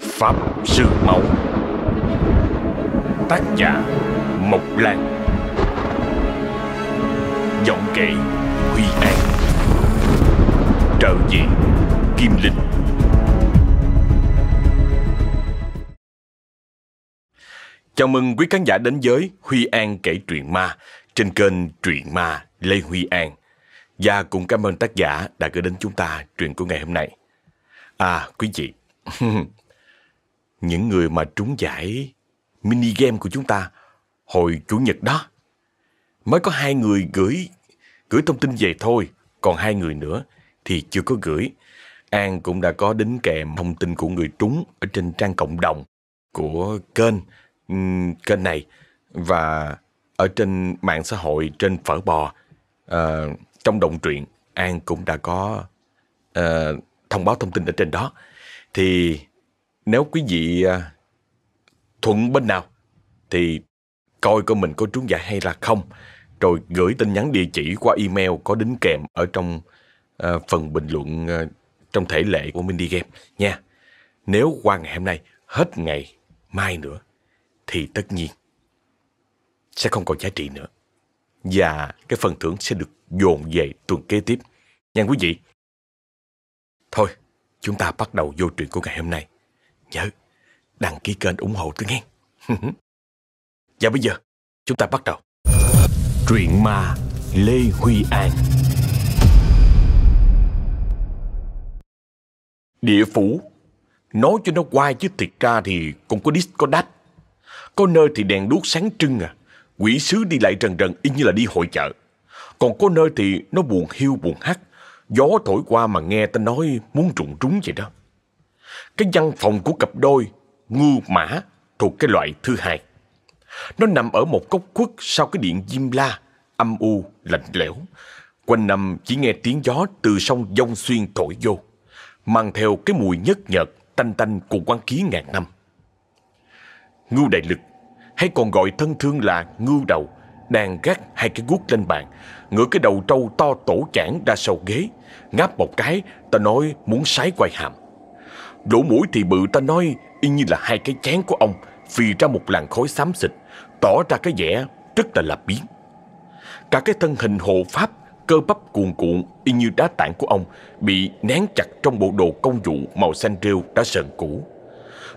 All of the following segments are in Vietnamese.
Pháp Sư Máu Tác giả Mộc Lan Giọng kể Huy An Trợ diện Kim Linh Chào mừng quý khán giả đến với Huy An kể truyện ma trên kênh Truyện Ma Lê Huy An. Và cũng cảm ơn tác giả đã gửi đến chúng ta truyện của ngày hôm nay. À, quý vị, những người mà trúng giải mini game của chúng ta hồi Chủ nhật đó, mới có hai người gửi gửi thông tin về thôi, còn hai người nữa thì chưa có gửi. An cũng đã có đính kèm thông tin của người trúng ở trên trang cộng đồng của kênh kênh này và ở trên mạng xã hội trên phở bò. Uh, trong động truyện An cũng đã có uh, thông báo thông tin ở trên đó thì nếu quý vị à, thuận bên nào thì coi coi mình có trúng giải hay là không rồi gửi tin nhắn địa chỉ qua email có đính kèm ở trong uh, phần bình luận uh, trong thể lệ của mini game nha nếu qua ngày hôm nay hết ngày mai nữa thì tất nhiên sẽ không còn giá trị nữa. Và cái phần thưởng sẽ được dồn về tuần kế tiếp. Nha quý vị. Thôi, chúng ta bắt đầu vô truyện của ngày hôm nay. Nhớ, đăng ký kênh ủng hộ tôi nghe. Và bây giờ, chúng ta bắt đầu. Truyện ma Lê Huy An Địa phủ Nói cho nó quay chứ thiệt ra thì cũng có đít có đách có nơi thì đèn đuốc sáng trưng à. Quỷ sứ đi lại trần trần y như là đi hội chợ. Còn có nơi thì nó buồn hiu buồn hắt. Gió thổi qua mà nghe ta nói muốn trụng trúng vậy đó. Cái văn phòng của cặp đôi ngưu mã thuộc cái loại thứ hai. Nó nằm ở một góc khuất sau cái điện Diêm La, âm u, lạnh lẽo. Quanh năm chỉ nghe tiếng gió từ sông Dông Xuyên thổi vô, mang theo cái mùi nhất nhợt, tanh tanh của quan khí ngàn năm. Ngưu đại lực, hay còn gọi thân thương là ngưu đầu, đang gác hai cái guốc lên bàn, ngửa cái đầu trâu to tổ chản ra sau ghế, ngáp một cái, ta nói muốn sái quay hàm. Lỗ mũi thì bự ta nói y như là hai cái chén của ông phì ra một làn khói xám xịt, tỏ ra cái vẻ rất là lạp biến. Cả cái thân hình hộ pháp, cơ bắp cuồn cuộn y như đá tảng của ông bị nén chặt trong bộ đồ công vụ màu xanh rêu đã sờn cũ.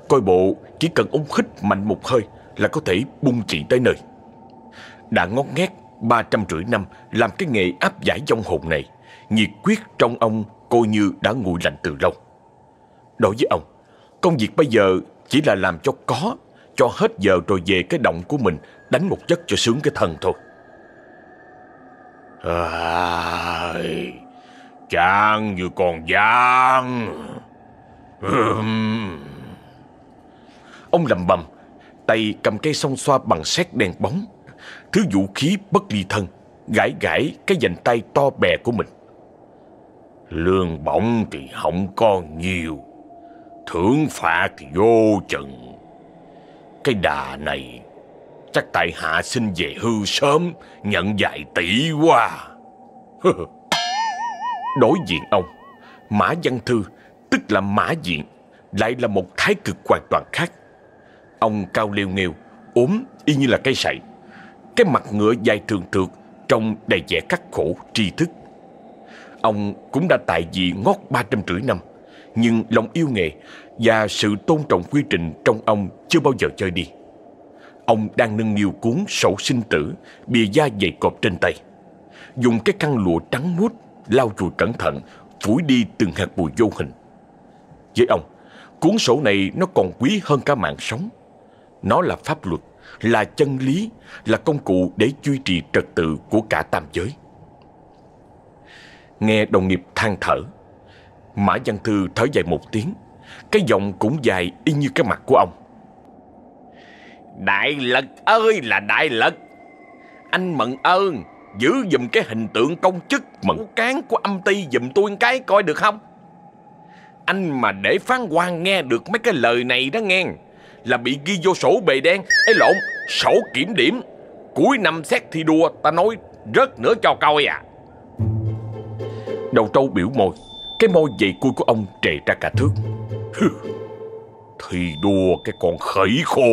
Coi bộ chỉ cần ông khích mạnh một hơi là có thể bung chỉ tới nơi. Đã ngót nghét ba trăm rưỡi năm làm cái nghề áp giải dông hồn này, nhiệt quyết trong ông coi như đã nguội lạnh từ lâu. Đối với ông, công việc bây giờ chỉ là làm cho có, cho hết giờ rồi về cái động của mình đánh một giấc cho sướng cái thân thôi. À, chàng như còn gian. Ông lầm bầm, tay cầm cây song xoa bằng sét đèn bóng. Thứ vũ khí bất ly thân, gãi gãi cái dành tay to bè của mình. Lương bổng thì không có nhiều, thưởng phạt thì vô chừng. Cái đà này chắc tại hạ xin về hưu sớm, nhận vài tỷ quá. Đối diện ông, Mã Văn Thư, tức là Mã Diện, lại là một thái cực hoàn toàn khác. Ông cao liêu nghêu, ốm y như là cây sậy. Cái mặt ngựa dài trường trượt, trông đầy vẻ khắc khổ, tri thức. Ông cũng đã tại vị ngót ba trăm rưỡi năm, nhưng lòng yêu nghề và sự tôn trọng quy trình trong ông chưa bao giờ chơi đi. Ông đang nâng niu cuốn sổ sinh tử, bìa da dày cộp trên tay. Dùng cái khăn lụa trắng muốt, lau chùi cẩn thận, phủi đi từng hạt bụi vô hình. Với ông, cuốn sổ này nó còn quý hơn cả mạng sống. Nó là pháp luật, là chân lý, là công cụ để duy trì trật tự của cả tam giới. Nghe đồng nghiệp than thở, Mã Văn Thư thở dài một tiếng, cái giọng cũng dài y như cái mặt của ông. Đại lật ơi là đại lật, anh mận ơn, giữ dùm cái hình tượng công chức mẫn cán của âm ty dùm tôi cái coi được không? Anh mà để phán quan nghe được mấy cái lời này đó nghe là bị ghi vô sổ bề đen. Ấy lộn sổ kiểm điểm. Cuối năm xét thi đua ta nói rớt nữa cho coi à đầu trâu biểu môi. Cái môi dày cui của ông trề ra cả thước. Thì đùa cái con khởi khô.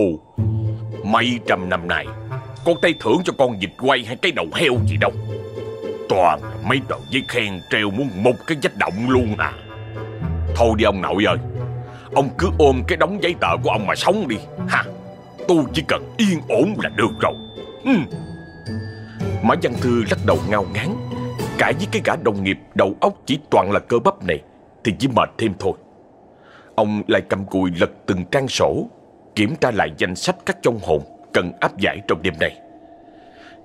Mấy trăm năm nay, Con tay thưởng cho con vịt quay hay cái đầu heo gì đâu. Toàn mấy tờ giấy khen treo muốn một cái vách động luôn à. Thôi đi ông nội ơi, Ông cứ ôm cái đống giấy tờ của ông mà sống đi. Ha, Tôi chỉ cần yên ổn là được rồi. Ừ. Mã Văn Thư lắc đầu ngao ngán. Cả với cái gã đồng nghiệp đầu óc chỉ toàn là cơ bắp này, Thì chỉ mệt thêm thôi. Ông lại cầm cùi lật từng trang sổ, Kiểm tra lại danh sách các trong hồn Cần áp giải trong đêm này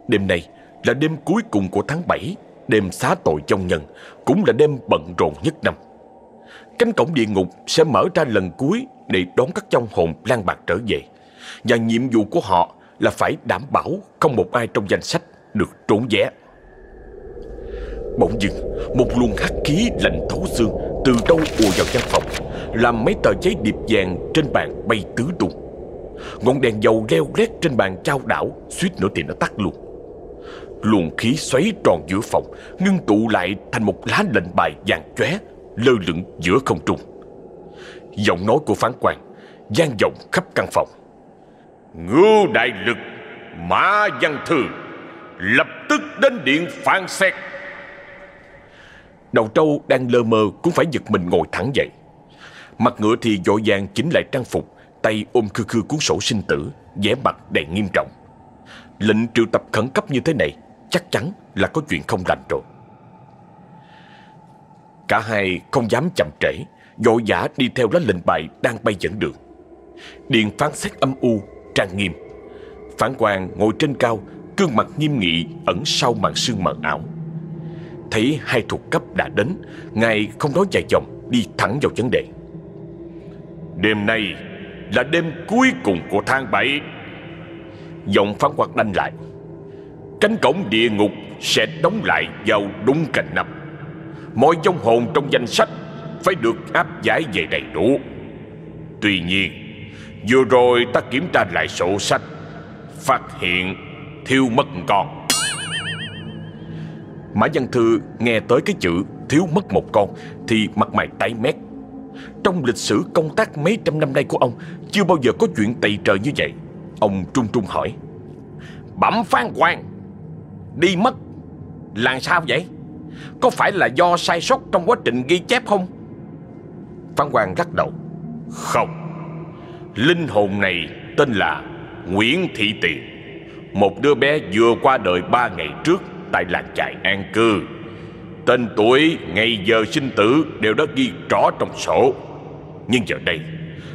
Đêm này là đêm cuối cùng của tháng 7 Đêm xá tội trong nhân, Cũng là đêm bận rộn nhất năm. Cánh cổng địa ngục sẽ mở ra lần cuối Để đón các trong hồn lan bạc trở về, Và nhiệm vụ của họ Là phải đảm bảo Không một ai trong danh sách được trốn vé. Bỗng dưng, Một luồng hắc khí lạnh thấu xương Từ đâu ùa vào căn phòng, Làm mấy tờ giấy điệp vàng trên bàn bay tứ tung. Ngọn đèn dầu leo lét trên bàn trao đảo, Suýt nữa thì nó tắt luôn. Luồng khí xoáy tròn giữa phòng, Ngưng tụ lại thành một lá lệnh bài vàng chóe, Lơ lửng giữa không trung. Giọng nói của phán quan, gian vọng khắp căn phòng. Ngưu đại lực Mã văn thư, Lập tức đến điện phán xét. Đầu trâu đang lơ mơ Cũng phải giật mình ngồi thẳng dậy. Mặt ngựa thì dội vàng chỉnh lại trang phục, Tay ôm khư khư cuốn sổ sinh tử, vẻ mặt đầy nghiêm trọng. Lệnh triệu tập khẩn cấp như thế này, Chắc chắn là có chuyện không lành rồi. Cả hai không dám chậm trễ, Vội vã đi theo lá lệnh bài đang bay dẫn đường. Điện phán xét âm u, Trang nghiêm. Phán quan ngồi trên cao, Gương mặt nghiêm nghị ẩn sau màn sương mờ ảo. Thấy hai thuộc cấp đã đến Ngài không nói dài dòng Đi thẳng vào vấn đề. Đêm nay là đêm cuối cùng của tháng 7 Giọng phán quan đanh lại. Cánh cổng địa ngục sẽ đóng lại vào đúng cành năm. Mọi vong hồn trong danh sách Phải được áp giải về đầy đủ. Tuy nhiên Vừa rồi ta kiểm tra lại sổ sách Phát hiện thiếu mất con Mã Văn Thư nghe tới cái chữ thiếu mất một con Thì mặt mày tái mét. Trong lịch sử công tác mấy trăm năm nay của ông, Chưa bao giờ có chuyện tày trời như vậy. Ông trung trung hỏi, Bẩm phán quan Đi mất Là sao vậy? Có phải là do sai sót trong quá trình ghi chép không? Phán quan lắc đầu, Không. Linh hồn này tên là Nguyễn Thị Tiền Một đứa bé vừa qua đời ba ngày trước. Tại làng trại an cư. Tên tuổi, ngày giờ sinh tử Đều đã ghi rõ trong sổ. Nhưng giờ đây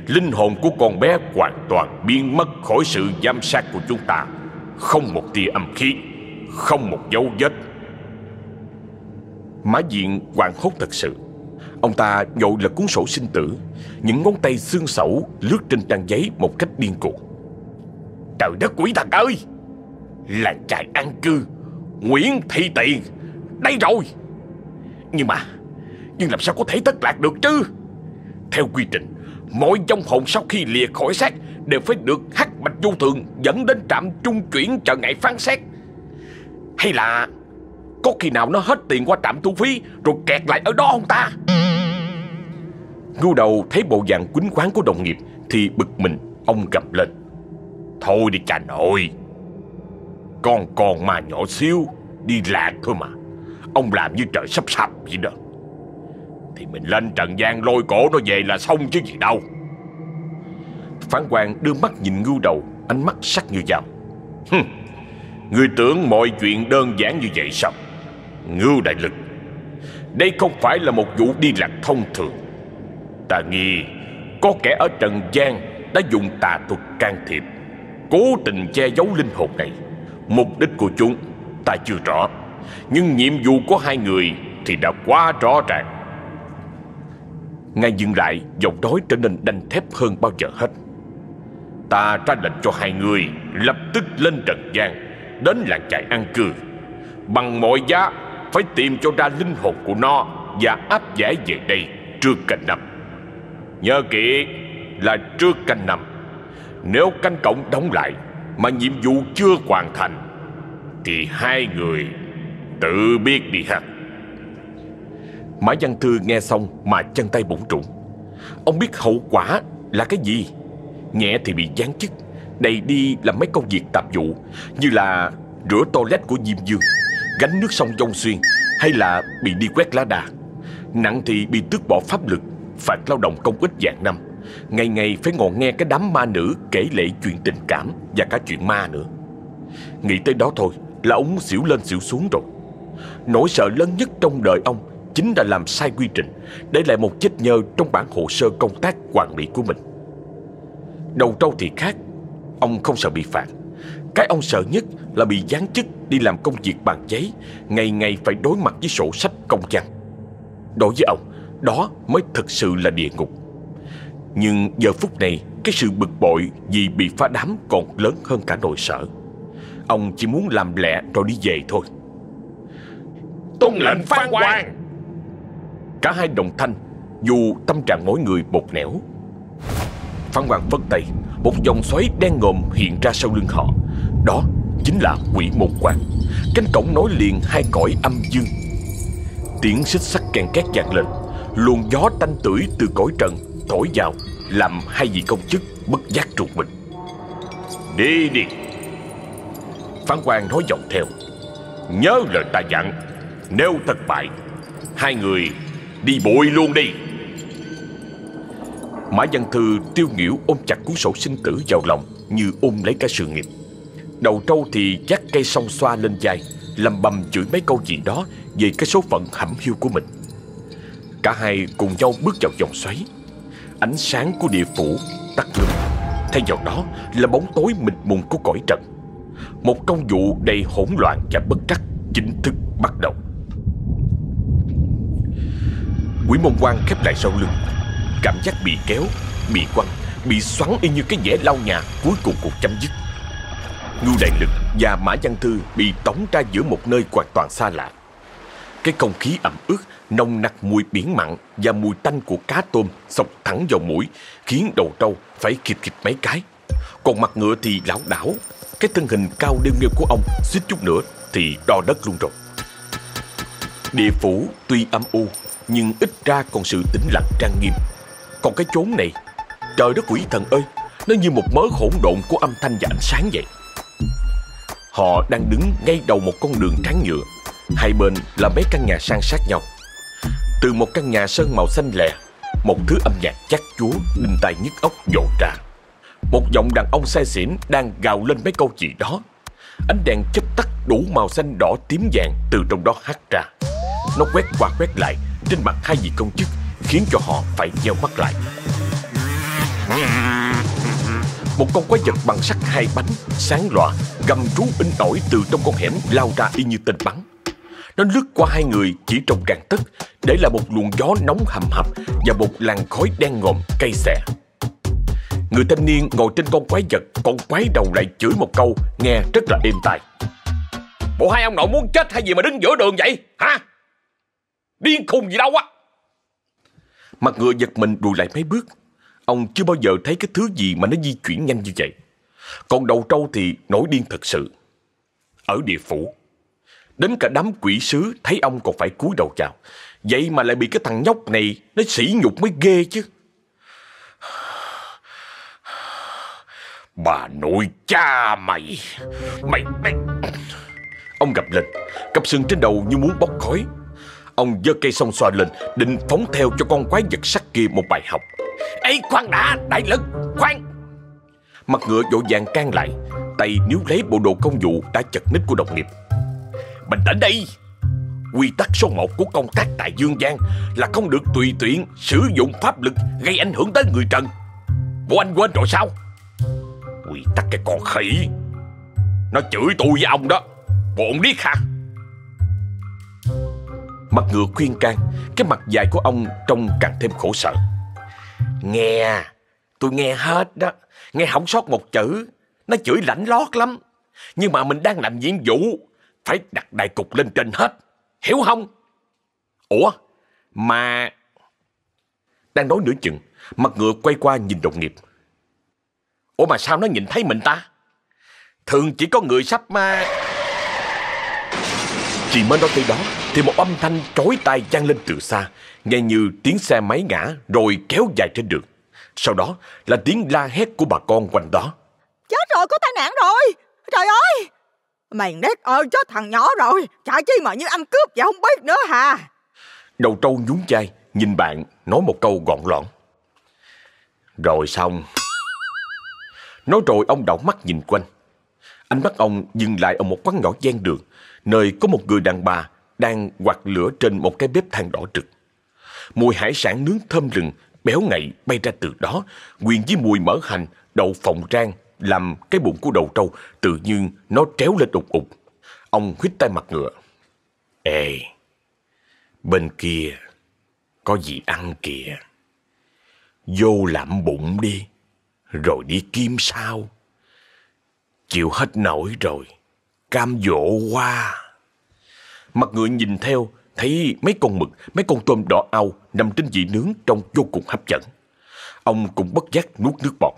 Linh hồn của con bé hoàn toàn biến mất khỏi sự giám sát của chúng ta. Không một tia âm khí Không một dấu vết. Mã diện hoàng hốt thật sự. Ông ta nhội lật cuốn sổ sinh tử Những ngón tay xương sẩu lướt trên trang giấy một cách điên cuồng. Trời đất quỷ thần ơi! Làng trại an cư. Nguyễn Thị Tiền. Đây rồi. Nhưng mà, Nhưng làm sao có thể thất lạc được chứ? Theo quy trình, Mọi dòng hồn sau khi lìa khỏi xác Đều phải được hắc bạch vô thường Dẫn đến trạm trung chuyển chờ ngày phán xét. Hay là Có khi nào nó hết tiền qua trạm thu phí Rồi kẹt lại ở đó không ta? Ngu đầu thấy bộ dạng quýnh khoáng của đồng nghiệp Thì bực mình, Ông gầm lên. Thôi đi cha nội. Con còn mà nhỏ xíu, Đi lạc thôi mà. Ông làm như trời sắp sập vậy đó. Thì mình lên trần gian lôi cổ nó về là xong chứ gì đâu. Phán quan đưa mắt nhìn ngưu đầu, Ánh mắt sắc như dao. Người tưởng mọi chuyện đơn giản như vậy sao? Ngưu đại lực, Đây không phải là một vụ đi lạc thông thường. Ta nghi, Có kẻ ở trần gian Đã dùng tà thuật can thiệp, Cố tình che giấu linh hồn này. Mục đích của chúng Ta chưa rõ. Nhưng nhiệm vụ của hai người Thì đã quá rõ ràng. Ngay dừng lại, Giọng nói trở nên đanh thép hơn bao giờ hết. Ta ra lệnh cho hai người Lập tức lên trần gian, Đến làng trại an cư. Bằng mọi giá, Phải tìm cho ra linh hồn của nó Và áp giải về đây trước canh năm. Nhớ kỹ là trước canh năm. Nếu canh cổng đóng lại mà nhiệm vụ chưa hoàn thành, Thì hai người tự biết đi ha. Mã Văn Thư nghe xong mà chân tay bủng trũng. Ông biết hậu quả là cái gì? Nhẹ thì bị giáng chức, Đầy đi làm mấy công việc tạp vụ, Như là rửa toilet của Diêm Dương, Gánh nước sông Dông Xuyên, Hay là bị đi quét lá đà Nặng thì bị tước bỏ pháp lực, Phạt lao động công ích dạng năm. Ngày ngày phải ngồi nghe cái đám ma nữ Kể lệ chuyện tình cảm Và cả chuyện ma nữa. Nghĩ tới đó thôi là ông xỉu lên xỉu xuống rồi. Nỗi sợ lớn nhất trong đời ông Chính là làm sai quy trình, Để lại một chết nhơ trong bản hồ sơ công tác quản lý của mình. Đầu trâu thì khác, Ông không sợ bị phạt. Cái ông sợ nhất là bị giáng chức Đi làm công việc bằng giấy, Ngày ngày phải đối mặt với sổ sách công văn. Đối với ông, Đó mới thực sự là địa ngục. Nhưng giờ phút này Cái sự bực bội vì bị phá đám Còn lớn hơn cả nỗi sợ. Ông chỉ muốn làm lẹ rồi đi về thôi. Tuân lệnh phán quan Cả hai đồng thanh Dù tâm trạng mỗi người một nẻo. Phan Hoàng vân tay Một dòng xoáy đen ngòm hiện ra sau lưng họ. Đó chính là quỷ môn quan Cánh cổng nối liền hai cõi âm dương. Tiếng xích sắt kèn két vang lên. Luồng gió tanh tưởi từ cõi trần Thổi vào, Làm hai vị công chức bất giác trục mình. Đi đi. Phán quan nói giọng theo. Nhớ lời ta dặn, Nếu thất bại, Hai người đi bụi luôn đi. Mã Văn Thư tiêu nghỉu ôm chặt cuốn sổ sinh tử vào lòng Như ôm lấy cả sự nghiệp. Đầu trâu thì dắt cây song xoa lên vai, Lầm bầm chửi mấy câu gì đó Về cái số phận hẩm hiu của mình. Cả hai cùng nhau bước vào vòng xoáy. Ánh sáng của địa phủ tắt ngưng Thay vào đó là bóng tối mịt mùng của cõi trần Một công vụ đầy hỗn loạn và bất trắc Chính thức bắt đầu Quỷ môn quan khép lại sau lưng Cảm giác bị kéo, bị quăng, bị xoắn y như cái vẻ lau nhà cuối cùng cuộc chấm dứt. Ngưu Đại Lực và Mã Văn Thư bị tống ra giữa một nơi hoàn toàn xa lạ. Cái không khí ẩm ướt, nồng nặc mùi biển mặn và mùi tanh của cá tôm sộc thẳng vào mũi, khiến đầu trâu phải khịt khịt mấy cái. Còn mặt ngựa thì lão đảo, cái thân hình cao đeo nghêu của ông suýt chút nữa thì đo đất luôn rồi. Địa phủ tuy âm u, nhưng ít ra còn sự tĩnh lặng trang nghiêm. Còn cái chốn này Trời đất quỷ thần ơi Nó như một mớ hỗn độn của âm thanh và ánh sáng vậy Họ đang đứng ngay đầu một con đường trắng nhựa Hai bên là mấy căn nhà san sát nhau Từ một căn nhà sơn màu xanh lè Một thứ âm nhạc chắc chúa Đinh tai nhức óc dội ra Một giọng đàn ông say xỉn Đang gào lên mấy câu gì đó Ánh đèn chớp tắt đủ màu xanh đỏ tím vàng Từ trong đó hắt ra Nó quét qua quét lại Trên mặt hai vị công chức khiến cho họ phải nheo mắt lại. Một con quái vật bằng sắt hai bánh, sáng lọa, gầm rú in ỏi từ trong con hẻm lao ra y như tên bắn. Nó lướt qua hai người chỉ trong càng tấc, để lại một luồng gió nóng hầm hập và một làn khói đen ngòm cay xè. Người thanh niên ngồi trên con quái vật, con quái đầu lại chửi một câu nghe rất là êm tai. Bộ hai ông nội muốn chết hay gì mà đứng giữa đường vậy, hả? Điên khùng gì đâu á! Mặt ngựa giật mình lùi lại mấy bước. Ông chưa bao giờ thấy cái thứ gì mà nó di chuyển nhanh như vậy. Còn đầu trâu thì nổi điên thật sự. Ở địa phủ, đến cả đám quỷ sứ thấy ông còn phải cúi đầu chào. Vậy mà lại bị cái thằng nhóc này nó sỉ nhục mới ghê chứ. Bà nội cha mày, mày, mày... Ông gặp lên, cặp sừng trên đầu như muốn bốc khói. Ông giơ cây song xoa lên Định phóng theo cho con quái vật sắt kia một bài học Ê khoan đã đại lực khoan Mặt ngựa vội vàng can lại Tay níu lấy bộ đồ công vụ đã chật ních của đồng nghiệp mình đến đi Quy tắc số 1 của công tác tại Dương Giang Là không được tùy tiện sử dụng pháp lực Gây ảnh hưởng tới người trần. Bộ anh quên rồi sao? Quy tắc cái con khỉ. Nó chửi tôi với ông đó. Bộ ông điếc hả? Mặt ngựa khuyên can, Cái mặt dài của ông trông càng thêm khổ sở. Nghe, Tôi nghe hết đó. Nghe không sót một chữ. Nó chửi lạnh lót lắm. Nhưng mà mình đang làm nhiệm vụ phải đặt đại cục lên trên hết Hiểu không Ủa Mà Đang nói nửa chừng Mặt ngựa quay qua nhìn đồng nghiệp Ủa mà sao nó nhìn thấy mình ta Thường chỉ có người sắp mà Chỉ mới nói tới đó thì một âm thanh trói tai vang lên từ xa, nghe như tiếng xe máy ngã rồi kéo dài trên đường. Sau đó là tiếng la hét của bà con quanh đó. Chết rồi, có tai nạn rồi. Trời ơi! Mày nét ơi, chết thằng nhỏ rồi. chả chi mà như ăn cướp vậy không biết nữa hà. Đầu trâu nhún chai, nhìn bạn, nói một câu gọn lõn Rồi xong. Nói rồi ông đảo mắt nhìn quanh. Ánh mắt ông dừng lại ở một quán nhỏ gian đường, nơi có một người đàn bà đang quạt lửa trên một cái bếp than đỏ trực. Mùi hải sản nướng thơm lừng, béo ngậy bay ra từ đó, quyện với mùi mỡ hành, đậu phộng rang, làm cái bụng của đầu trâu tự nhiên nó tréo lên đục ục. Ông hít tay mặt ngựa. Ê, bên kia có gì ăn kìa. Vô lạm bụng đi, rồi đi kiếm sao. Chịu hết nổi rồi, cam dỗ qua. Mặt ngựa nhìn theo, thấy mấy con mực, mấy con tôm đỏ ao nằm trên vị nướng trông vô cùng hấp dẫn. Ông cũng bất giác nuốt nước bọt,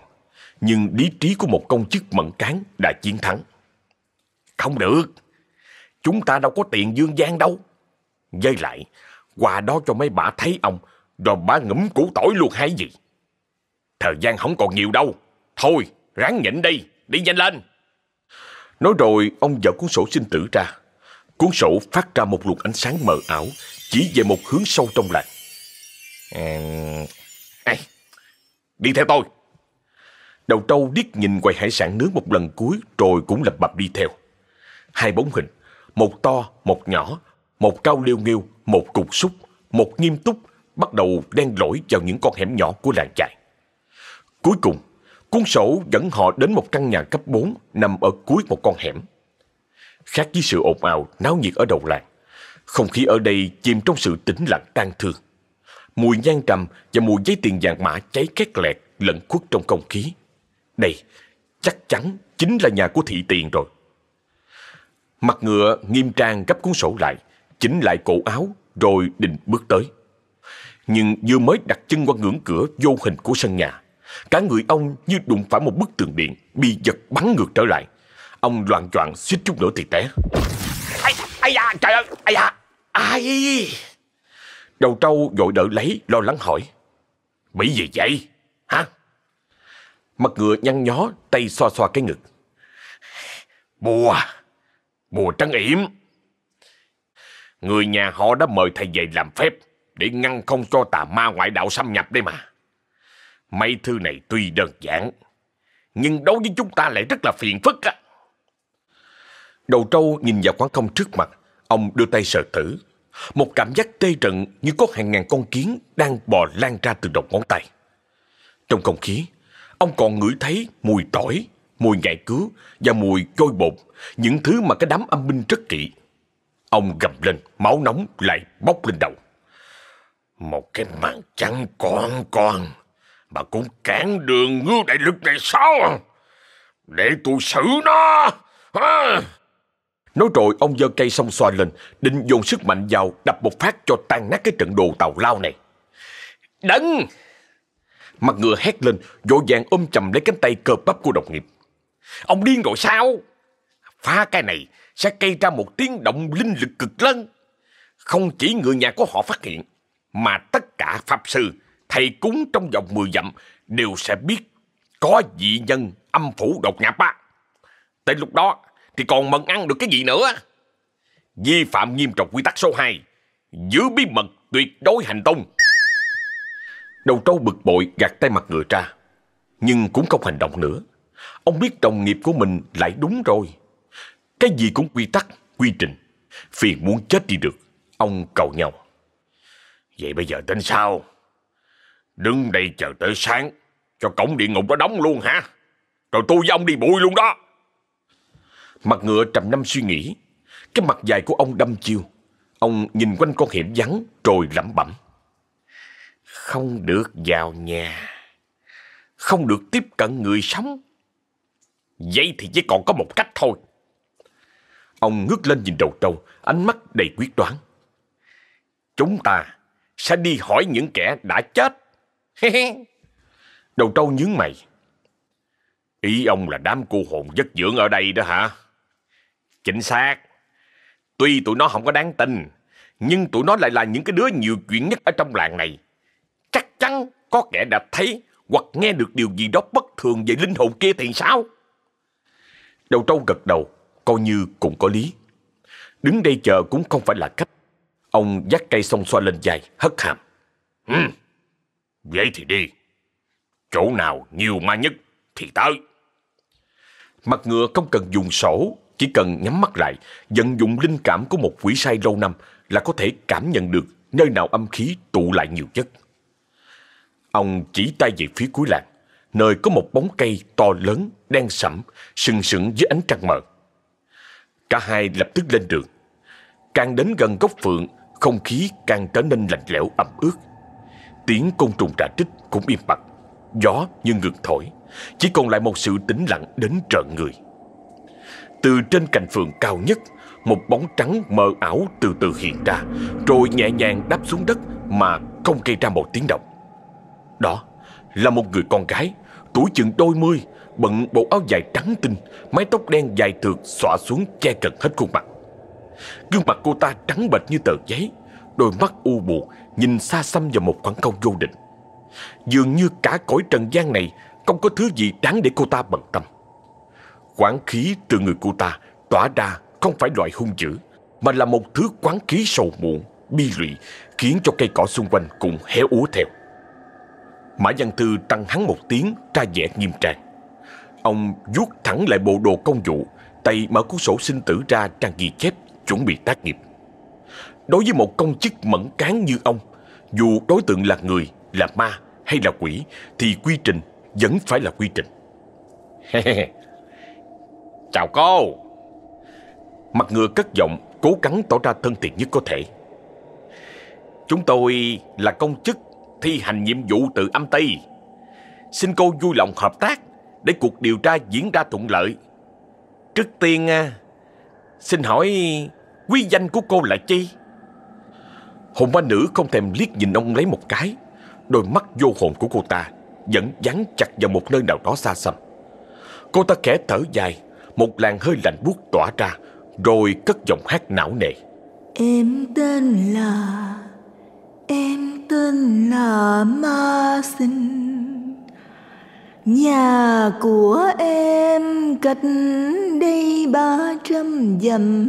nhưng lý trí của một công chức mẫn cán đã chiến thắng. Không được, chúng ta đâu có tiền dương gian đâu. Với lại, quà đó cho mấy bà thấy ông, rồi bà ngẫm củ tỏi luôn hay gì. Thời gian không còn nhiều đâu. Thôi, ráng nhịn đi, đi nhanh lên. Nói rồi, ông dở cuốn sổ sinh tử ra. Cuốn sổ phát ra một luồng ánh sáng mờ ảo, chỉ về một hướng sâu trong làng. À, đi theo tôi. Đầu trâu điếc nhìn quầy hải sản nướng một lần cuối rồi cũng lập bập đi theo. Hai bóng hình, một to, một nhỏ, một cao liêu nghiêu, một cục xúc, một nghiêm túc, bắt đầu đen lỗi vào những con hẻm nhỏ của làng trại. Cuối cùng, cuốn sổ dẫn họ đến một căn nhà cấp 4 nằm ở cuối một con hẻm. Khác với sự ồn ào, náo nhiệt ở đầu làng, không khí ở đây chìm trong sự tĩnh lặng tang thương. Mùi nhang trầm và mùi giấy tiền vàng mã cháy két lẹt lẫn khuất trong không khí. Đây, chắc chắn chính là nhà của thị tiền rồi. Mặt ngựa nghiêm trang gấp cuốn sổ lại, chỉnh lại cổ áo rồi định bước tới. Nhưng vừa mới đặt chân qua ngưỡng cửa vô hình của sân nhà, cả người ông như đụng phải một bức tường điện bị giật bắn ngược trở lại. Ông loạn choạng suýt chút nữa thì té. Ây, ây da, trời ơi, ây da, ai... Đầu trâu vội đỡ lấy, lo lắng hỏi. Bị gì vậy, hả? Mặt ngựa nhăn nhó, tay xoa xoa cái ngực. Bùa, bùa trấn yểm. Người nhà họ đã mời thầy về làm phép để ngăn không cho tà ma ngoại đạo xâm nhập đây mà. Mấy thư này tuy đơn giản, nhưng đối với chúng ta lại rất là phiền phức á. Đầu trâu nhìn vào quán không trước mặt, ông đưa tay sờ thử. Một cảm giác tê trận như có hàng ngàn con kiến đang bò lan ra từ đầu ngón tay. Trong không khí, ông còn ngửi thấy mùi tỏi, mùi ngải cứu và mùi trôi bột, những thứ mà cái đám âm binh rất kỵ. Ông gầm lên, máu nóng lại bốc lên đầu. Một cái màn trắng con con mà cũng cản đường ngư đại lực này sao? Để tôi xử nó! À! Nói rồi ông giơ cây song xoa lên, định dồn sức mạnh vào đập một phát cho tan nát cái trận đồ tàu lao này. Đừng! Mặt ngựa hét lên, vội vàng ôm chầm lấy cánh tay cơ bắp của đồng nghiệp. Ông điên rồi sao? Phá cái này sẽ gây ra một tiếng động linh lực cực lớn. Không chỉ người nhà của họ phát hiện, mà tất cả pháp sư, thầy cúng trong vòng 10 dặm đều sẽ biết có dị nhân âm phủ đột nhập á. Tới lúc đó thì còn mần ăn được cái gì nữa. Vi phạm nghiêm trọng quy tắc số 2, giữ bí mật tuyệt đối hành tung. Đầu trâu bực bội gạt tay mặt ngựa ra, nhưng cũng không hành động nữa. Ông biết đồng nghiệp của mình lại đúng rồi. Cái gì cũng quy tắc, quy trình. Phiền muốn chết đi được. Ông cầu nhau. Vậy bây giờ tính sao? Đứng đây chờ tới sáng, cho cổng địa ngục đó đóng luôn hả? Rồi tôi với ông đi bụi luôn đó. Mặt ngựa trầm năm suy nghĩ. Cái mặt dài của ông đâm chiêu. Ông nhìn quanh con hẻm vắng rồi lẩm bẩm. Không được vào nhà. Không được tiếp cận người sống. Vậy thì chỉ còn có một cách thôi. Ông ngước lên nhìn đầu trâu, ánh mắt đầy quyết đoán. Chúng ta sẽ đi hỏi những kẻ đã chết. đầu trâu nhướng mày. Ý ông là đám cô hồn giấc dưỡng ở đây đó hả? Chính xác. Tuy tụi nó không có đáng tin, nhưng tụi nó lại là những cái đứa nhiều chuyện nhất ở trong làng này. Có kẻ đã thấy hoặc nghe được điều gì đó bất thường về linh hồn kia thì sao? Đầu trâu gật đầu, coi như cũng có lý. Đứng đây chờ cũng không phải là cách. Ông dắt cây song xoa lên dài, hất hàm. Ừ, vậy thì đi. Chỗ nào nhiều ma nhất thì tới. Mặt ngựa không cần dùng sổ, chỉ cần nhắm mắt lại, vận dụng linh cảm của một quỷ sai lâu năm là có thể cảm nhận được nơi nào âm khí tụ lại nhiều nhất. Ông chỉ tay về phía cuối làng, nơi có một bóng cây to lớn, đen sẫm, sừng sững dưới ánh trăng mờ. Cả hai lập tức lên đường. Càng đến gần gốc phượng, không khí càng trở nên lạnh lẽo ẩm ướt. Tiếng côn trùng rã trích cũng im bặt, gió như ngừng thổi, chỉ còn lại một sự tĩnh lặng đến trợn người. Từ trên cành phượng cao nhất, một bóng trắng mờ ảo từ từ hiện ra, rồi nhẹ nhàng đáp xuống đất mà không gây ra một tiếng động. Đó là một người con gái, tuổi chừng đôi mươi, bận bộ áo dài trắng tinh, mái tóc đen dài thượt xõa xuống che gần hết khuôn mặt. Gương mặt cô ta trắng bệch như tờ giấy, đôi mắt u buồn nhìn xa xăm vào một khoảng không vô định. Dường như cả cõi trần gian này không có thứ gì đáng để cô ta bận tâm. Quán khí từ người cô ta tỏa ra không phải loại hung dữ, mà là một thứ quán khí sầu muộn, bi lụy, khiến cho cây cỏ xung quanh cũng héo úa theo. Mã Văn Thư tăng hắn một tiếng ra vẻ nghiêm trang. Ông vuốt thẳng lại bộ đồ công vụ, tay mở cuốn sổ sinh tử ra trang ghi chép, chuẩn bị tác nghiệp. Đối với một công chức mẫn cán như ông, dù đối tượng là người, là ma hay là quỷ, thì quy trình vẫn phải là quy trình. Chào cô. Mặt ngựa cất giọng, cố gắng tỏ ra thân thiện nhất có thể. Chúng tôi là công chức thi hành nhiệm vụ từ âm Tây. Xin cô vui lòng hợp tác để cuộc điều tra diễn ra thuận lợi. Trước tiên, à, xin hỏi quý danh của cô là chi? Hồn ma nữ không thèm liếc nhìn ông lấy một cái. Đôi mắt vô hồn của cô ta vẫn dán chặt vào một nơi nào đó xa xăm. Cô ta khẽ thở dài, một làn hơi lạnh buốt tỏa ra, rồi cất giọng hát não nề. Em tên là... Ma Sinh Nhà của em cách đây ba trăm dặm.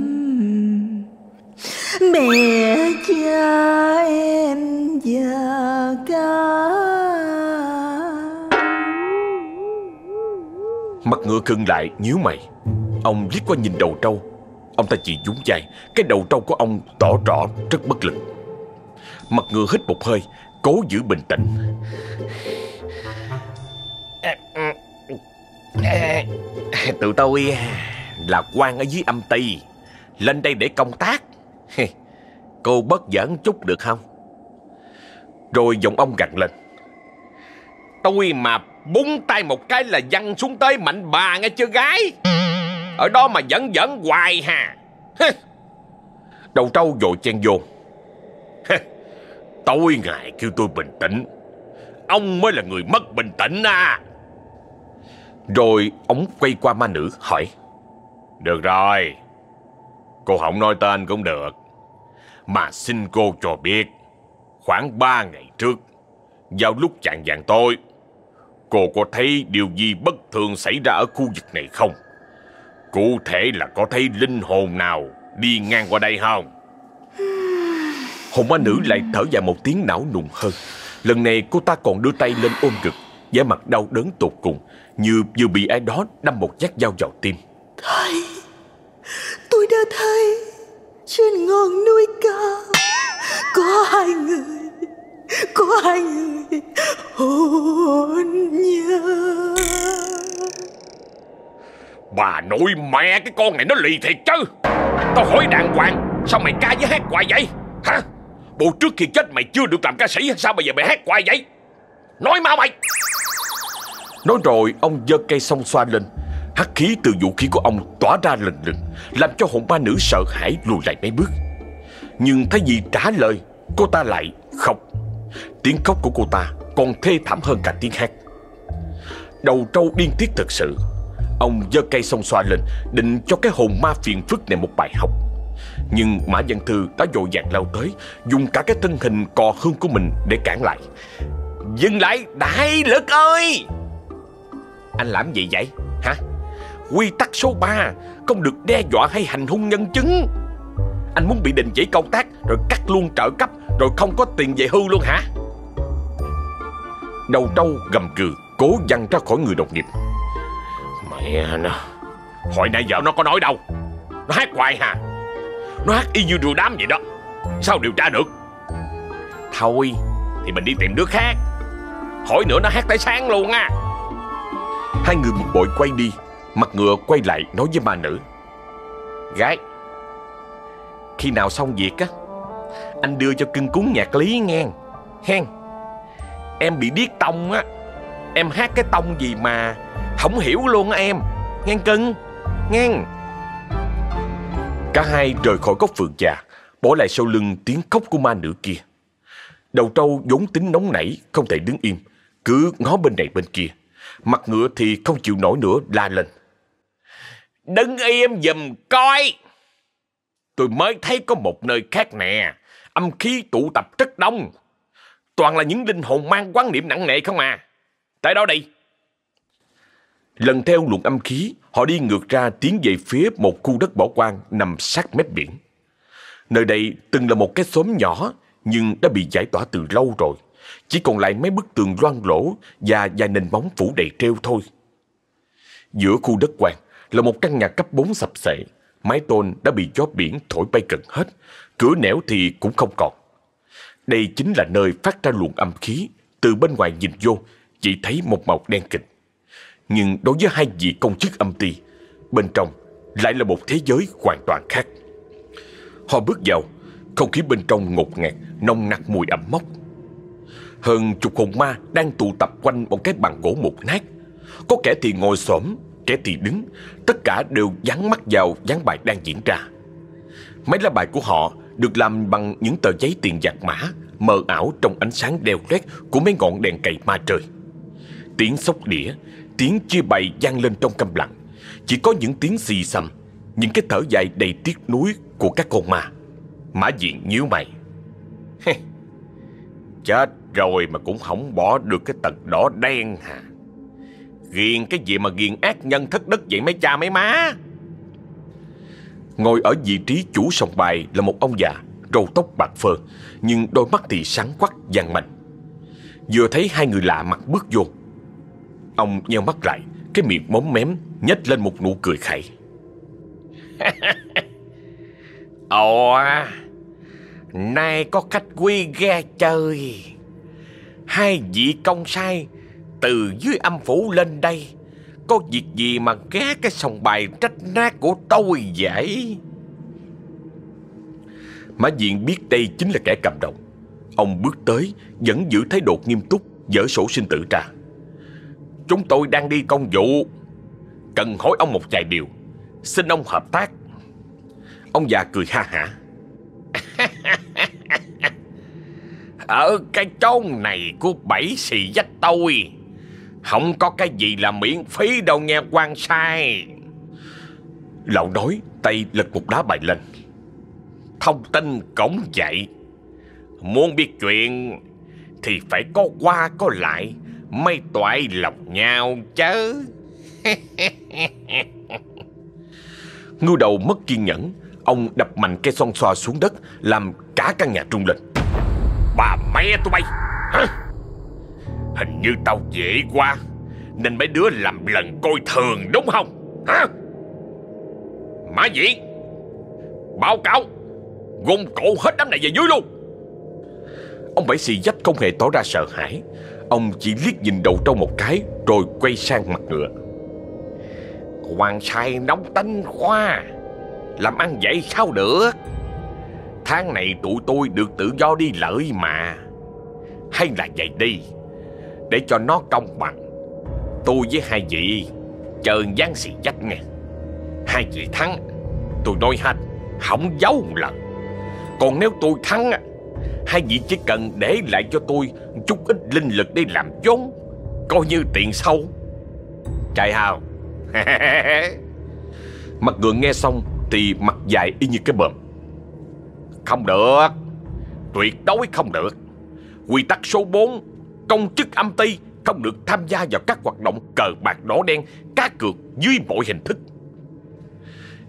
Mẹ cha em già cả. Mặt ngựa khựng lại, nhíu mày. Ông liếc qua nhìn đầu trâu. Ông ta chỉ nhún vai. Cái đầu trâu của ông tỏ rõ rất bất lực. Mặt ngựa hít một hơi Cố giữ bình tĩnh. Tụi tôi à, là quan ở dưới âm ty Lên đây để công tác. Cô bất giỡn chút được không? Rồi giọng ông gằn lên. Tôi mà búng tay một cái là văng xuống tới mạnh bà nghe chưa gái. Ở đó mà vẫn vẫn hoài hà. Đầu trâu vội chen vô. Tôi ngài kêu tôi bình tĩnh. Ông mới là người mất bình tĩnh à. Rồi ông quay qua ma nữ, hỏi. Được rồi. Cô không nói tên cũng được. Mà xin cô cho biết, Khoảng ba ngày trước, Vào lúc chạng vàng tôi Cô có thấy điều gì bất thường xảy ra ở khu vực này không? Cụ thể là có thấy linh hồn nào đi ngang qua đây không? Hmm. Hồn ma nữ lại thở dài một tiếng não nùng hơn. Lần này cô ta còn đưa tay lên ôm ngực vẻ mặt đau đớn tột cùng Như vừa bị ai đó đâm một nhát dao vào tim. Thầy Tôi đã thấy Trên ngọn núi cao Có hai người Có hai người Hôn nhau Bà nội mẹ cái con này nó lì thiệt chứ. Tao hỏi đàng hoàng Sao mày ca với hát hoài vậy? Hả Bộ trước khi chết mày chưa được làm ca sĩ Sao bây giờ mày hát hoài vậy? Nói mau mày! Nói rồi, ông giơ cây song xoa lên. Hắc khí từ vũ khí của ông tỏa ra lần lình, Làm cho hồn ba nữ sợ hãi lùi lại mấy bước. Nhưng thay vì trả lời, Cô ta lại khóc. Tiếng khóc của cô ta còn thê thảm hơn cả tiếng hát. Đầu trâu điên tiết thật sự, Ông giơ cây song xoa lên, Định cho cái hồn ma phiền phức này một bài học. Nhưng Mã Văn Thư đã dội vàng lao tới, Dùng cả cái thân hình cò hương của mình để cản lại. Dừng lại, đại lực ơi! Anh làm gì vậy? Hả? Quy tắc số 3 Không được đe dọa hay hành hung nhân chứng. Anh muốn bị đình chỉ công tác, Rồi cắt luôn trợ cấp, Rồi không có tiền về hưu luôn hả? Đầu trâu gầm gừ Cố văng ra khỏi người đồng nghiệp. Mẹ nó, Hồi nãy vợ nó có nói đâu? Nó hát hoài hà. Nó hát y như rùa đám vậy đó. Sao điều tra được? Thôi, Thì mình đi tìm đứa khác. Hỏi nữa nó hát tới sáng luôn á. Hai người bực bội quay đi, Mặt ngựa quay lại nói với ma nữ. Gái, Khi nào xong việc á, Anh đưa cho cưng cúng nhạc lý nghe. Hen, Em bị điếc tông á. Em hát cái tông gì mà Không hiểu luôn á em. Nghe cưng Nghe Cả hai rời khỏi góc phượng già Bỏ lại sau lưng tiếng khóc của ma nữ kia. Đầu trâu vốn tính nóng nảy, Không thể đứng im, Cứ ngó bên này bên kia. Mặt ngựa thì không chịu nổi nữa, la lên. Đứng im dùm coi. Tôi mới thấy có một nơi khác nè, Âm khí tụ tập rất đông. Toàn là những linh hồn mang quán niệm nặng nề không à. Tại đó đi. Lần theo luồng âm khí, Họ đi ngược ra tiến về phía một khu đất bỏ hoang Nằm sát mép biển. Nơi đây từng là một cái xóm nhỏ, Nhưng đã bị giải tỏa từ lâu rồi. Chỉ còn lại mấy bức tường loang lỗ Và vài nền móng phủ đầy treo thôi. Giữa khu đất hoang Là một căn nhà cấp 4 sập sệ. Mái tôn đã bị gió biển thổi bay gần hết. Cửa nẻo thì cũng không còn. Đây chính là nơi phát ra luồng âm khí. Từ bên ngoài nhìn vô, Chỉ thấy một màu đen kịch. Nhưng đối với hai vị công chức âm ty Bên trong lại là một thế giới hoàn toàn khác. Họ bước vào, Không khí bên trong ngột ngạt, Nồng nặc mùi ẩm mốc. Hơn chục hồn ma đang tụ tập quanh một cái bàn gỗ mục nát. Có kẻ thì ngồi xổm, Kẻ thì đứng. Tất cả đều dán mắt vào dán bài đang diễn ra. Mấy lá bài của họ Được làm bằng những tờ giấy tiền giặt mã, Mờ ảo trong ánh sáng đeo lét Của mấy ngọn đèn cầy ma trời. Tiếng sóc đĩa Tiếng chia bày vang lên trong câm lặng. Chỉ có những tiếng xì xầm, Những cái thở dài đầy tiếc nuối Của các con ma. Mã diện nhíu mày. Chết rồi mà cũng không bỏ được cái tật đỏ đen hả? Ghiền cái gì mà ghiền ác nhân thất đức vậy mấy cha mấy má? Ngồi ở vị trí chủ sòng bài là một ông già, Râu tóc bạc phơ, Nhưng đôi mắt thì sáng quắc, vàng mạnh Vừa thấy hai người lạ mặt bước vô Ông nheo mắt lại, Cái miệng móm mém nhếch lên một nụ cười khẩy. Ồ, Nay có khách quý ra chơi. Hai vị công sai Từ dưới âm phủ lên đây, Có việc gì mà ghé cái sòng bài trách nát của tôi vậy? Mã Diện biết đây chính là kẻ cầm đầu. Ông bước tới, Vẫn giữ thái độ nghiêm túc, Dở sổ sinh tử ra Chúng tôi đang đi công vụ. Cần hỏi ông một vài điều. Xin ông hợp tác. Ông già cười ha hả. Ở cái chốn này của bảy xì dách tôi, Không có cái gì là miễn phí đâu nghe quan sai. Lão nói tay lật một đá bài lên. Thông tin cổng dậy. Muốn biết chuyện Thì phải có qua có lại. Mới toại lòng nhau chứ Ngưu đầu mất kiên nhẫn, Ông đập mạnh cây son xoa xuống đất, Làm cả căn nhà rung lên Bà mẹ tụi bay. Hả? Hình như tao dễ quá, Nên mấy đứa làm lần coi thường đúng không? Hả? Mã Diện Báo cáo Gồm cổ hết đám này về dưới luôn. Ông Bảy xì dách không hề tỏ ra sợ hãi Ông chỉ liếc nhìn đầu trâu một cái, Rồi quay sang mặt ngựa. Hoàng sai nóng tánh quá Làm ăn vậy sao được? Tháng này tụi tôi được tự do đi lợi mà. Hay là vậy đi, Để cho nó công bằng. Tôi với hai vị Chờ gián xì dách nghe. Hai vị thắng, Tôi nói hết, Không giấu một lần. Còn nếu tôi thắng Hai vị chỉ cần để lại cho tôi Chút ít linh lực để làm vốn Coi như tiền sâu Trại hào. Mặt ngựa nghe xong Thì mặt dài y như cái bờm. Không được. Tuyệt đối không được. Quy tắc số 4 Công chức âm ty không được tham gia vào các hoạt động cờ bạc đỏ đen, cá cược dưới mọi hình thức.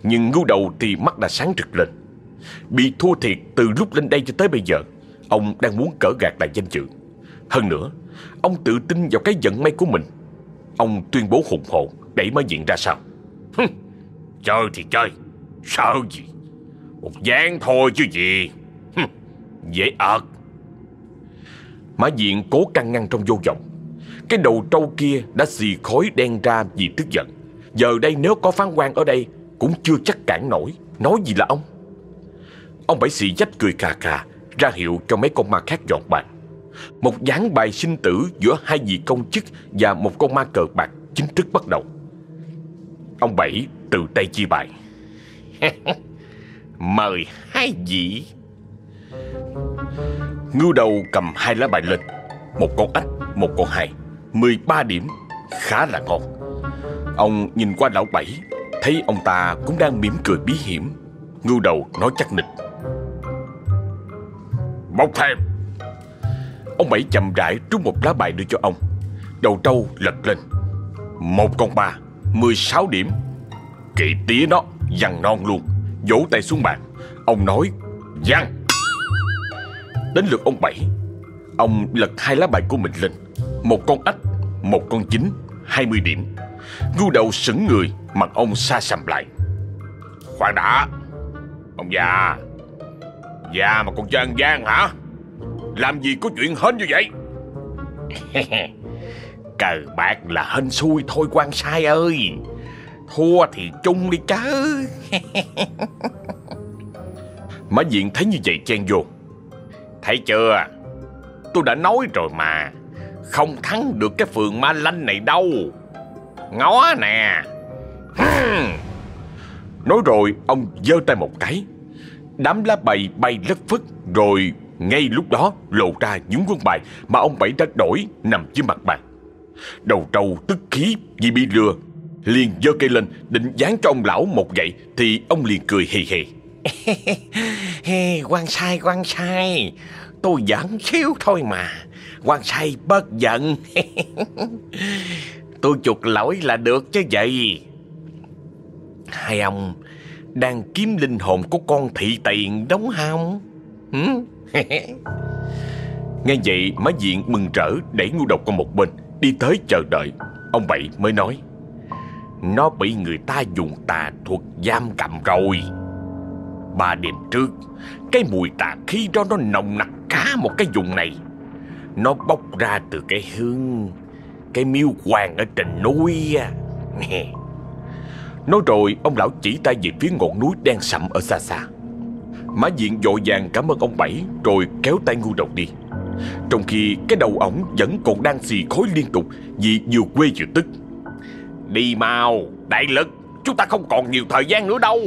Nhưng ngu đầu thì mắt đã sáng rực lên. Bị thua thiệt từ lúc lên đây cho tới bây giờ, ông đang muốn cỡ gạt lại danh dự. Hơn nữa, ông tự tin vào cái vận may của mình. Ông tuyên bố hùng hồn để mới diện ra sao. chơi thì chơi, sợ gì? Một gián thôi chứ gì. dễ ợt. Mã diện cố căng ngăn trong vô vọng. Cái đầu trâu kia đã xì khói đen ra vì tức giận. Giờ đây nếu có phán quan ở đây cũng chưa chắc cản nổi. Nói gì là ông? Ông bảy xì dách cười cà cà, ra hiệu cho mấy con ma khác dọn bàn. Một gián bài sinh tử giữa hai vị công chức và một con ma cờ bạc chính thức bắt đầu. Ông Bảy từ tay chi bài. Mời hai vị. Ngưu đầu cầm hai lá bài lên. Một con ếch, một con hai. 13 điểm, khá là ngon. Ông nhìn qua lão Bảy, thấy ông ta cũng đang mỉm cười bí hiểm. Ngưu đầu nói chắc nịch. Bốc thêm. Ông Bảy chậm rãi trút một lá bài đưa cho ông. Đầu trâu lật lên. Một con ba, 16 điểm. Kỳ tía nó, dằn non luôn. Vỗ tay xuống bàn. Ông nói, dằn. Đến lượt ông Bảy. Ông lật hai lá bài của mình lên. Một con ếch, một con chín, 20 điểm. Ngu đầu sững người, mặt ông xa sầm lại. Khoan đã. Ông già. Già mà còn chơi ăn gian hả? Làm gì có chuyện hên như vậy? Cờ bạc là hên xui thôi, quan sai ơi. Thua thì chung đi chứ. Má diện thấy như vậy chen vô. Thấy chưa? Tôi đã nói rồi mà. Không thắng được cái phường ma lanh này đâu. Ngó nè. Nói rồi, ông giơ tay một cái. Đám lá bày bay lất phất rồi ngay lúc đó lộ ra những quân bài mà ông Bảy đã đổi nằm dưới mặt bàn. Đầu trâu tức khí vì bị lừa. Liền giơ cây lên định dán cho ông lão một gậy thì ông liền cười hì hì. Hey, quan sai, quan sai. Tôi giỡn xíu thôi mà. Quan sai bớt giận. tôi chuộc lỗi là được chứ vậy. Hai ông đang kiếm linh hồn của con thị tiền đúng không? Nghe vậy, má diện mừng rỡ đẩy ngu độc qua một bên, Đi tới chờ đợi. Ông Bảy mới nói, Nó bị người ta dùng tà thuật giam cầm rồi. Ba đêm trước, Cái mùi tà khí đó nó nồng nặc cả một cái vùng này. Nó bốc ra từ cái hương Cái miêu hoàng ở trên núi Nói rồi ông lão chỉ tay về phía ngọn núi đen sậm ở xa xa. Mã diện vội vàng cảm ơn ông Bảy Rồi kéo tay ngu đầu đi. Trong khi cái đầu ổng vẫn còn đang xì khói liên tục Vì vừa quê vừa tức. Đi mau, đại lực Chúng ta không còn nhiều thời gian nữa đâu.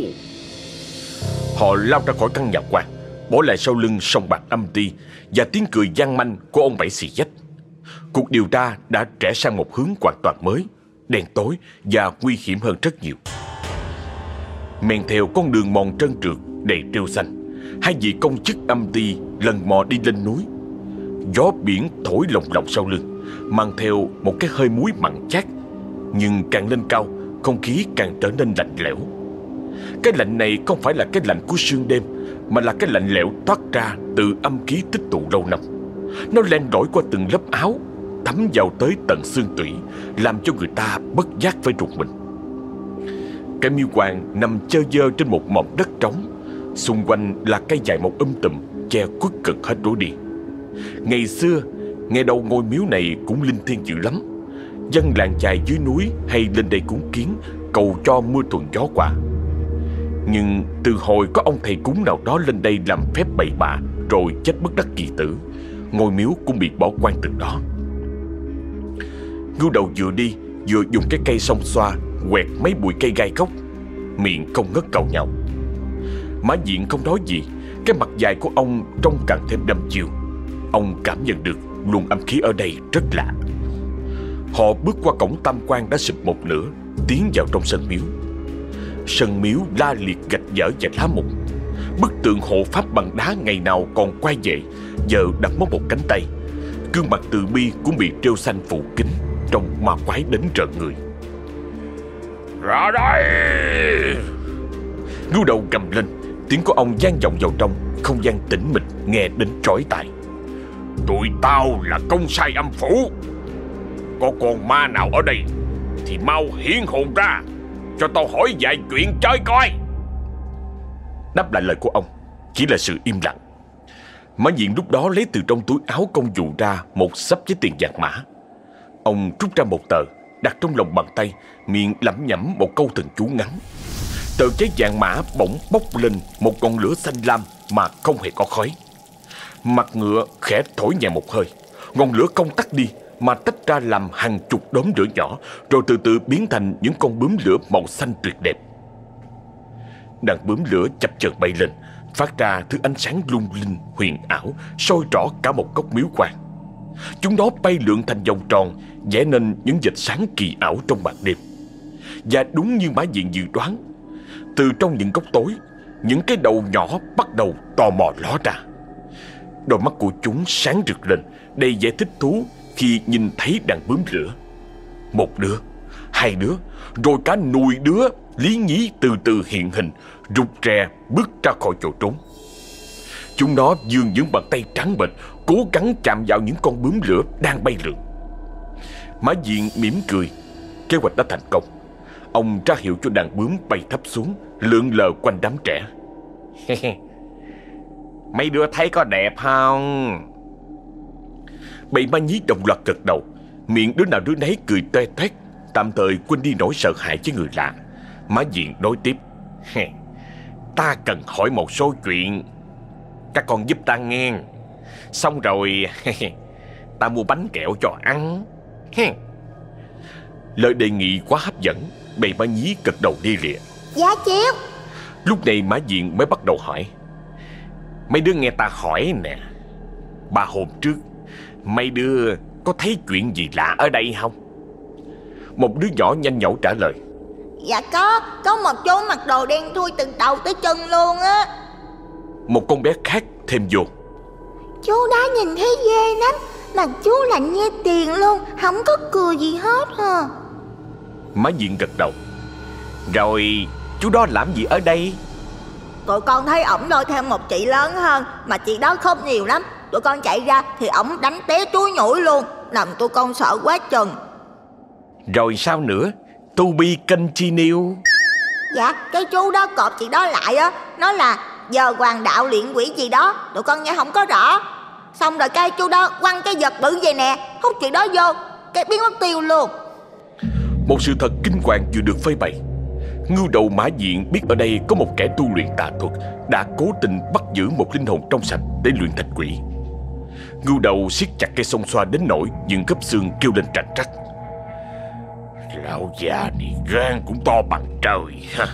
Họ lao ra khỏi căn nhà quan Bỏ lại sau lưng sông bạc âm ti Và tiếng cười gian manh của ông Bảy xì dách. Cuộc điều tra đã trẻ sang một hướng hoàn toàn mới. Đen tối và nguy hiểm hơn rất nhiều. Men theo con đường mòn trơn trượt đầy rêu xanh, Hai vị công chức âm ti lần mò đi lên núi. Gió biển thổi lồng lộng sau lưng, Mang theo một cái hơi muối mặn chát, Nhưng càng lên cao, Không khí càng trở nên lạnh lẽo. Cái lạnh này không phải là cái lạnh của sương đêm, Mà là cái lạnh lẽo thoát ra từ âm khí tích tụ lâu năm. Nó len lỏi qua từng lớp áo Thấm vào tới tận xương tủy, Làm cho người ta bất giác phải ruột mình. Cái miêu hoàng nằm chơ dơ trên một mỏm đất trống, Xung quanh là cây dài một um tùm, Che khuất cực hết lối đi. Ngày xưa, Nghe đầu ngôi miếu này cũng linh thiêng dữ lắm. Dân làng chài dưới núi Hay lên đây cúng kiến, Cầu cho mưa thuận gió quả. Nhưng từ hồi có ông thầy cúng nào đó lên đây làm phép bậy bạ Rồi chết bất đắc kỳ tử, Ngôi miếu cũng bị bỏ quan từ đó. Ngưu đầu vừa đi, Vừa dùng cái cây song xoa, Quẹt mấy bụi cây gai gốc Miệng không ngất cầu nhau Mã diện không nói gì, Cái mặt dài của ông trông càng thêm đâm chiều. Ông cảm nhận được luồng âm khí ở đây rất lạ. Họ bước qua cổng tam quan đã sụp một nửa, Tiến vào trong sân miếu. Sân miếu la liệt gạch dở và lá mục. Bức tượng hộ pháp bằng đá ngày nào còn quay về, Giờ đặt mất một cánh tay. Gương mặt từ bi cũng bị treo xanh phủ kính trong ma quái đến trợ người. Ra đây! Ngưu đầu cầm lên Tiếng của ông gian vọng vào trong Không gian tĩnh mịch nghe đến trói tai. Tụi tao là công sai âm phủ. Có con ma nào ở đây Thì mau hiển hồn ra Cho tao hỏi vài chuyện chơi coi. Đáp lại lời của ông Chỉ là sự im lặng. Mã diện lúc đó lấy từ trong túi áo công vụ ra Một sắp giấy tiền vàng mã Ông rút ra một tờ, Đặt trong lòng bàn tay, Miệng lẩm nhẩm một câu thần chú ngắn. Tờ giấy vàng mã bỗng bốc lên Một ngọn lửa xanh lam Mà không hề có khói. Mặt ngựa khẽ thổi nhẹ một hơi, Ngọn lửa không tắt đi Mà tách ra làm hàng chục đốm lửa nhỏ, Rồi từ từ biến thành những con bướm lửa màu xanh tuyệt đẹp. Đàn bướm lửa chập chờn bay lên, Phát ra thứ ánh sáng lung linh, huyền ảo, soi rõ cả một góc miếu quan Chúng đó bay lượn thành vòng tròn vẽ nên những vệt sáng kỳ ảo trong màn đêm. Và đúng như mã diện dự đoán Từ trong những góc tối Những cái đầu nhỏ bắt đầu tò mò ló ra. Đôi mắt của chúng sáng rực lên Đầy vẻ thích thú khi nhìn thấy đàn bướm lửa. Một đứa, hai đứa Rồi cả nùi đứa lý nhí từ từ hiện hình Rụt rè bước ra khỏi chỗ trốn. Chúng nó dường những bàn tay trắng bệch Cố gắng chạm vào những con bướm lửa đang bay lượn. Mã diện mỉm cười. Kế hoạch đã thành công. Ông ra hiệu cho đàn bướm bay thấp xuống Lượn lờ quanh đám trẻ. Mấy đứa thấy có đẹp không? Bầy ma nhí đồng loạt gật đầu. Miệng đứa nào đứa nấy cười toe toét. Tạm thời quên đi nỗi sợ hãi với người lạ. Má diện đối tiếp. Ta cần hỏi một số chuyện. Các con giúp ta nghe. Xong rồi Ta mua bánh kẹo cho ăn Lời đề nghị quá hấp dẫn Bầy má nhí gật đầu đi lịa Dạ chiếu Lúc này má diện mới bắt đầu hỏi. Mấy đứa nghe ta hỏi nè. Ba hôm trước Mấy đứa có thấy chuyện gì lạ ở đây không? Một đứa nhỏ nhanh nhẩu trả lời. Dạ có. Có một chú mặc đồ đen thui từ đầu tới chân luôn á. Một con bé khác thêm vô. Chú đó nhìn thấy ghê lắm Mà chú lạnh như tiền luôn Không có cười gì hết à Má diện gật đầu. Rồi chú đó làm gì ở đây? Tụi con thấy ổng lôi thêm một chị lớn hơn Mà chị đó không nhiều lắm. Tụi con chạy ra thì ổng đánh té chuối nhủi luôn Làm tụi con sợ quá chừng. Rồi sao nữa? To be continue Dạ cái chú đó cọp chị đó lại á. Nói là giờ hoàng đạo luyện quỷ gì đó Tụi con nghe không có rõ Xong rồi cái chú đó quăng cái vật bự vậy nè, Hút chuyện đó vô, Cái biến mất tiêu luôn. Một sự thật kinh hoàng vừa được phơi bày. Ngưu đầu mã diện biết ở đây có một kẻ tu luyện tà thuật Đã cố tình bắt giữ một linh hồn trong sạch để luyện thành quỷ. Ngưu đầu siết chặt cây sông xoa đến nỗi những gấp xương kêu lên trạch trắc Lão già này gan cũng to bằng trời, ha.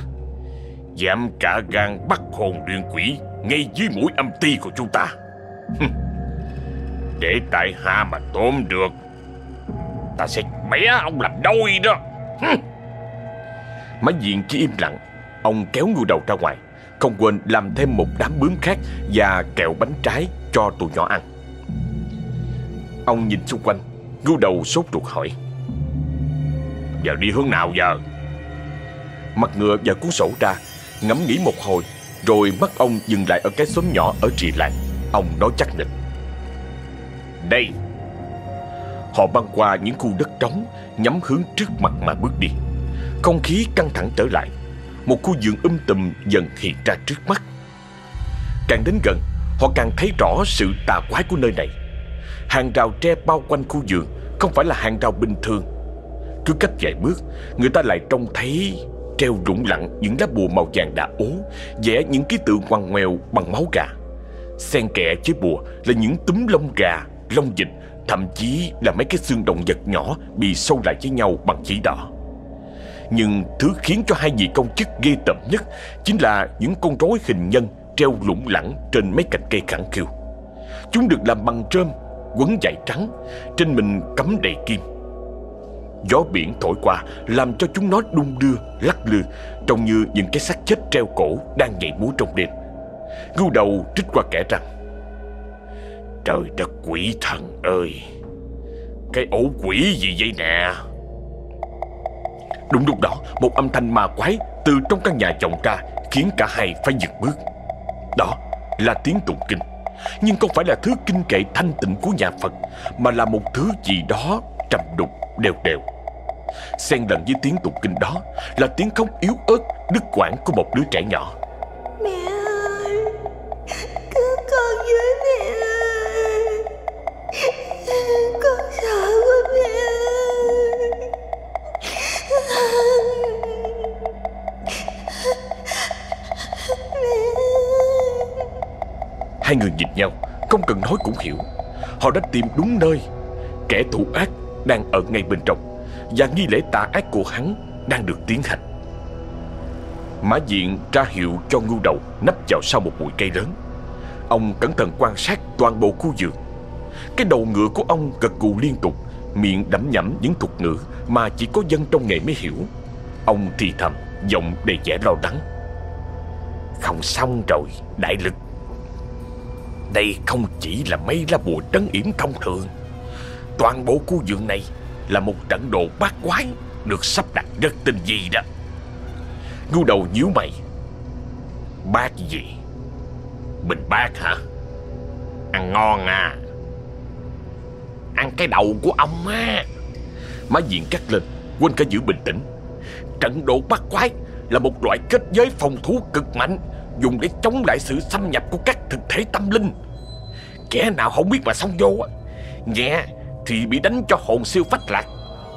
Dám cả gan bắt hồn luyện quỷ Ngay dưới mũi âm ti của chúng ta. Để tại hạ mà tóm được. Ta sẽ bé ông làm đôi đó. Má diện chỉ im lặng. Ông kéo ngu đầu ra ngoài. Không quên làm thêm một đám bướm khác Và kẹo bánh trái cho tụi nhỏ ăn. Ông nhìn xung quanh. Ngu đầu sốt ruột hỏi. Giờ đi hướng nào giờ? Mặt ngựa và cuốn sổ ra, Ngẫm nghĩ một hồi, Rồi mắt ông dừng lại ở cái xóm nhỏ ở trì làng. Ông nói chắc nịch. Đây. Họ băng qua những khu đất trống Nhắm hướng trước mặt mà bước đi. Không khí căng thẳng trở lại. Một khu vườn um tùm dần hiện ra trước mắt. Càng đến gần Họ càng thấy rõ sự tà quái của nơi này. Hàng rào tre bao quanh khu vườn Không phải là hàng rào bình thường. Cứ cách vài bước Người ta lại trông thấy Treo rụng lặng những lá bùa màu vàng đã ố vẽ những ký tự ngoằn ngoèo bằng máu gà. Xen kẽ với bùa là những túm lông gà, lông dịch Thậm chí là mấy cái xương động vật nhỏ Bị sâu lại với nhau bằng chỉ đỏ. Nhưng thứ khiến cho hai vị công chức ghê tởm nhất Chính là những con rối hình nhân Treo lủng lẳng trên mấy cành cây khẳng khiu. Chúng được làm bằng trơm Quấn dày trắng Trên mình cắm đầy kim. Gió biển thổi qua Làm cho chúng nó đung đưa, lắc lư Trông như những cái xác chết treo cổ Đang nhảy múa trong đêm. Ngưu đầu trích qua kẻ rằng Trời đất quỷ thần ơi. Cái ổ quỷ gì vậy nè? Đúng lúc đó, Một âm thanh ma quái từ trong căn nhà vọng ra, Khiến cả hai phải dừng bước. Đó là tiếng tụng kinh. Nhưng không phải là thứ kinh kệ thanh tịnh của nhà Phật, Mà là một thứ gì đó trầm đục, đều đều. Xen lần với tiếng tụng kinh đó Là tiếng khóc yếu ớt, đứt quãng của một đứa trẻ nhỏ. Hai người nhìn nhau, Không cần nói cũng hiểu. Họ đã tìm đúng nơi. Kẻ thủ ác đang ở ngay bên trong, Và nghi lễ tà ác của hắn Đang được tiến hành. Mã diện ra hiệu cho ngưu đầu Nấp vào sau một bụi cây lớn. Ông cẩn thận quan sát toàn bộ khu vườn. Cái đầu ngựa của ông gật gù liên tục, Miệng đẫm nhẩm những thuật ngữ Mà chỉ có dân trong nghề mới hiểu. Ông thì thầm, Giọng đầy vẻ lo lắng. Không xong rồi, đại lực. Đây không chỉ là mấy lá bùa trấn yểm thông thường. Toàn bộ khu vườn này Là một trận đồ bát quái Được sắp đặt rất tinh vi đó. Ngu đầu nhíu mày. Bát gì? Bình bát hả? Ăn ngon à? Ăn cái đầu của ông á. Má diện cắt lên, Quên cả giữ bình tĩnh. Trận độ bắt quái Là một loại kết giới phòng thú cực mạnh Dùng để chống lại sự xâm nhập của các thực thể tâm linh. Kẻ nào không biết mà xông vô á, Nhẹ thì bị đánh cho hồn siêu phách lạc,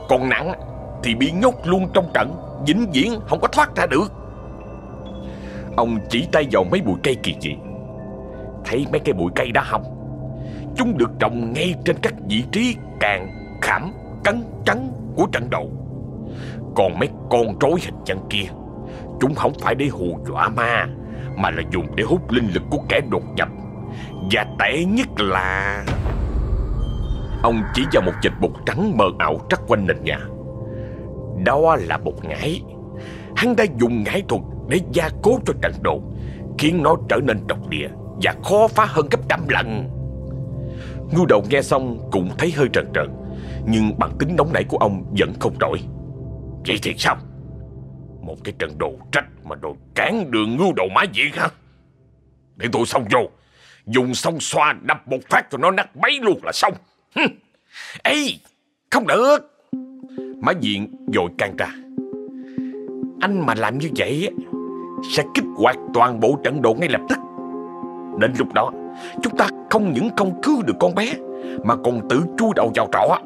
Còn nặng thì bị nhốt luôn trong trận, Vĩnh viễn không có thoát ra được. Ông chỉ tay vào mấy bụi cây kỳ dị. Thấy mấy cái bụi cây đó không? Chúng được trồng ngay trên các vị trí càng khảm cắn trắng của trận đầu. Còn mấy con rối hình chân kia, Chúng không phải để hù dọa ma mà là dùng để hút linh lực của kẻ đột nhập. Và tệ nhất là, Ông chỉ vào một dịch bột trắng mờ ảo trắc quanh nền nhà. Đó là bột ngải. Hắn đã dùng ngải thuật để gia cố cho trận đồ, Khiến nó trở nên độc địa Và khó phá hơn gấp trăm lần. Ngưu đầu nghe xong cũng thấy hơi trần trần Nhưng bằng tính nóng nảy của ông vẫn không đổi. Vậy thì sao? Một cái trận đồ trách mà đồ cản đường ngu đầu má diện hả? Để tôi xong vô. Dùng xong xoa đập một phát cho nó nát bấy luôn là xong. Ê, Không được. Má diện dội can ra Anh mà làm như vậy Sẽ kích hoạt toàn bộ trận đồ ngay lập tức. Đến lúc đó, Chúng ta không những không cứu được con bé, Mà còn tự chui đầu vào trọ.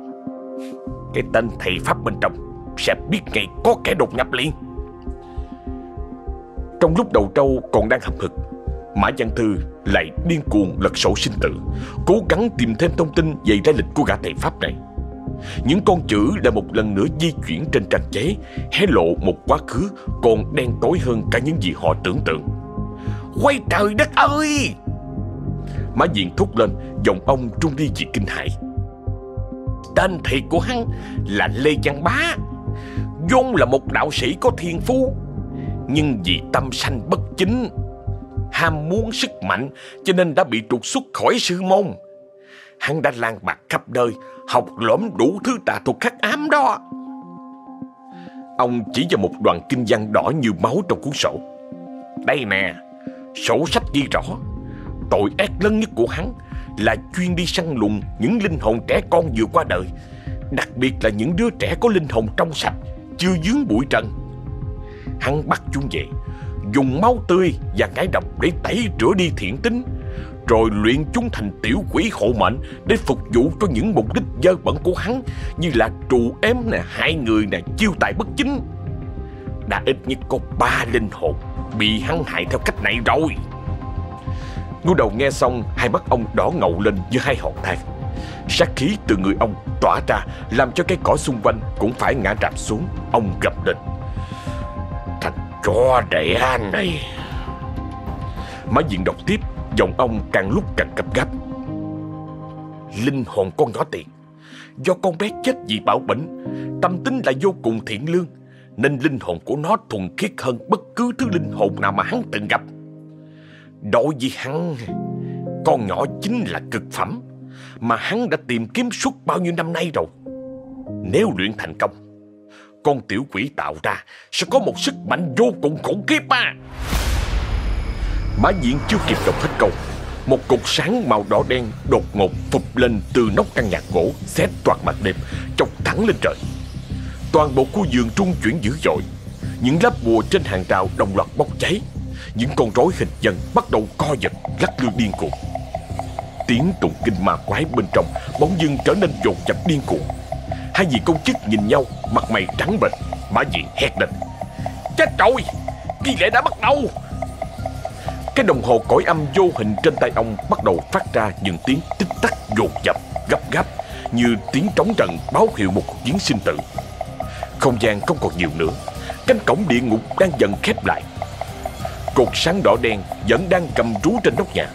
Cái tên thầy Pháp bên trong Sẽ biết ngay có kẻ đột nhập liền. Trong lúc đầu trâu còn đang hậm hực, Mã Văn Thư lại điên cuồng lật sổ sinh tử, Cố gắng tìm thêm thông tin về lai lịch của gã thầy Pháp này. Những con chữ đã một lần nữa di chuyển trên trang giấy Hé lộ một quá khứ còn đen tối hơn cả những gì họ tưởng tượng. Quay trời đất ơi! Mã Diện thúc lên, Giọng ông trung đi vì kinh hãi. Tên thiệt của hắn là Lê Văn Bá, vốn là một đạo sĩ có thiên phú nhưng vì tâm sanh bất chính, Ham muốn sức mạnh, Cho nên đã bị trục xuất khỏi sư môn. Hắn đã lan bạc khắp nơi, Học lõm đủ thứ tà thuật khắc ám đó. Ông chỉ vào một đoàn kinh văn đỏ như máu trong cuốn sổ. Đây nè, Sổ sách ghi rõ, Tội ác lớn nhất của hắn Là chuyên đi săn lùng những linh hồn trẻ con vừa qua đời, Đặc biệt là những đứa trẻ có linh hồn trong sạch, Chưa dướng bụi trần. Hắn bắt chúng về. Dùng máu tươi và cái độc để tẩy rửa đi thiện tính Rồi luyện chúng thành tiểu quỷ hộ mệnh Để phục vụ cho những mục đích dơ bẩn của hắn Như là trù ếm nè, hai người nè, chiêu tài bất chính. Đã ít nhất có ba linh hồn Bị hắn hại theo cách này rồi. Ngu đầu nghe xong Hai mắt ông đỏ ngầu lên như hai hòn than. Sát khí từ người ông tỏa ra Làm cho cái cỏ xung quanh cũng phải ngã rạp xuống Ông gầm lên cho chó đẻ này. Má diện đọc tiếp Giọng ông càng lúc càng gấp gáp. Linh hồn con nhỏ tiện, Do con bé chết vì bạo bệnh Tâm tính lại vô cùng thiện lương Nên linh hồn của nó thuần khiết hơn Bất cứ thứ linh hồn nào mà hắn từng gặp. Đối với hắn Con nhỏ chính là cực phẩm mà hắn đã tìm kiếm suốt bao nhiêu năm nay rồi. Nếu luyện thành công, con tiểu quỷ tạo ra, sẽ có một sức mạnh vô cùng khủng khiếp mà. Mã diện chưa kịp đọc hết câu, Một cột sáng màu đỏ đen đột ngột phụp lên từ nóc căn nhà gỗ Xé toạc mặt đêm, Chọc thẳng lên trời. Toàn bộ khu vườn trung chuyển dữ dội, Những lá bùa trên hàng rào đồng loạt bốc cháy, Những con rối hình dân bắt đầu co giật, lắc lư điên cuồng. Tiếng tụng kinh ma quái bên trong Bỗng dưng trở nên dồn dập điên cuồng. Hai vị công chức nhìn nhau Mặt mày trắng bệch Bà vị hét lên Chết rồi Nghi lễ đã bắt đầu cái đồng hồ cõi âm vô hình trên tay ông bắt đầu phát ra những tiếng tích tắc dồn dập, gấp gáp như tiếng trống trận báo hiệu một cuộc chiến sinh tử. Không gian không còn nhiều nữa, cánh cổng địa ngục đang dần khép lại. Cột sáng đỏ đen vẫn đang cầm rú trên nóc nhà,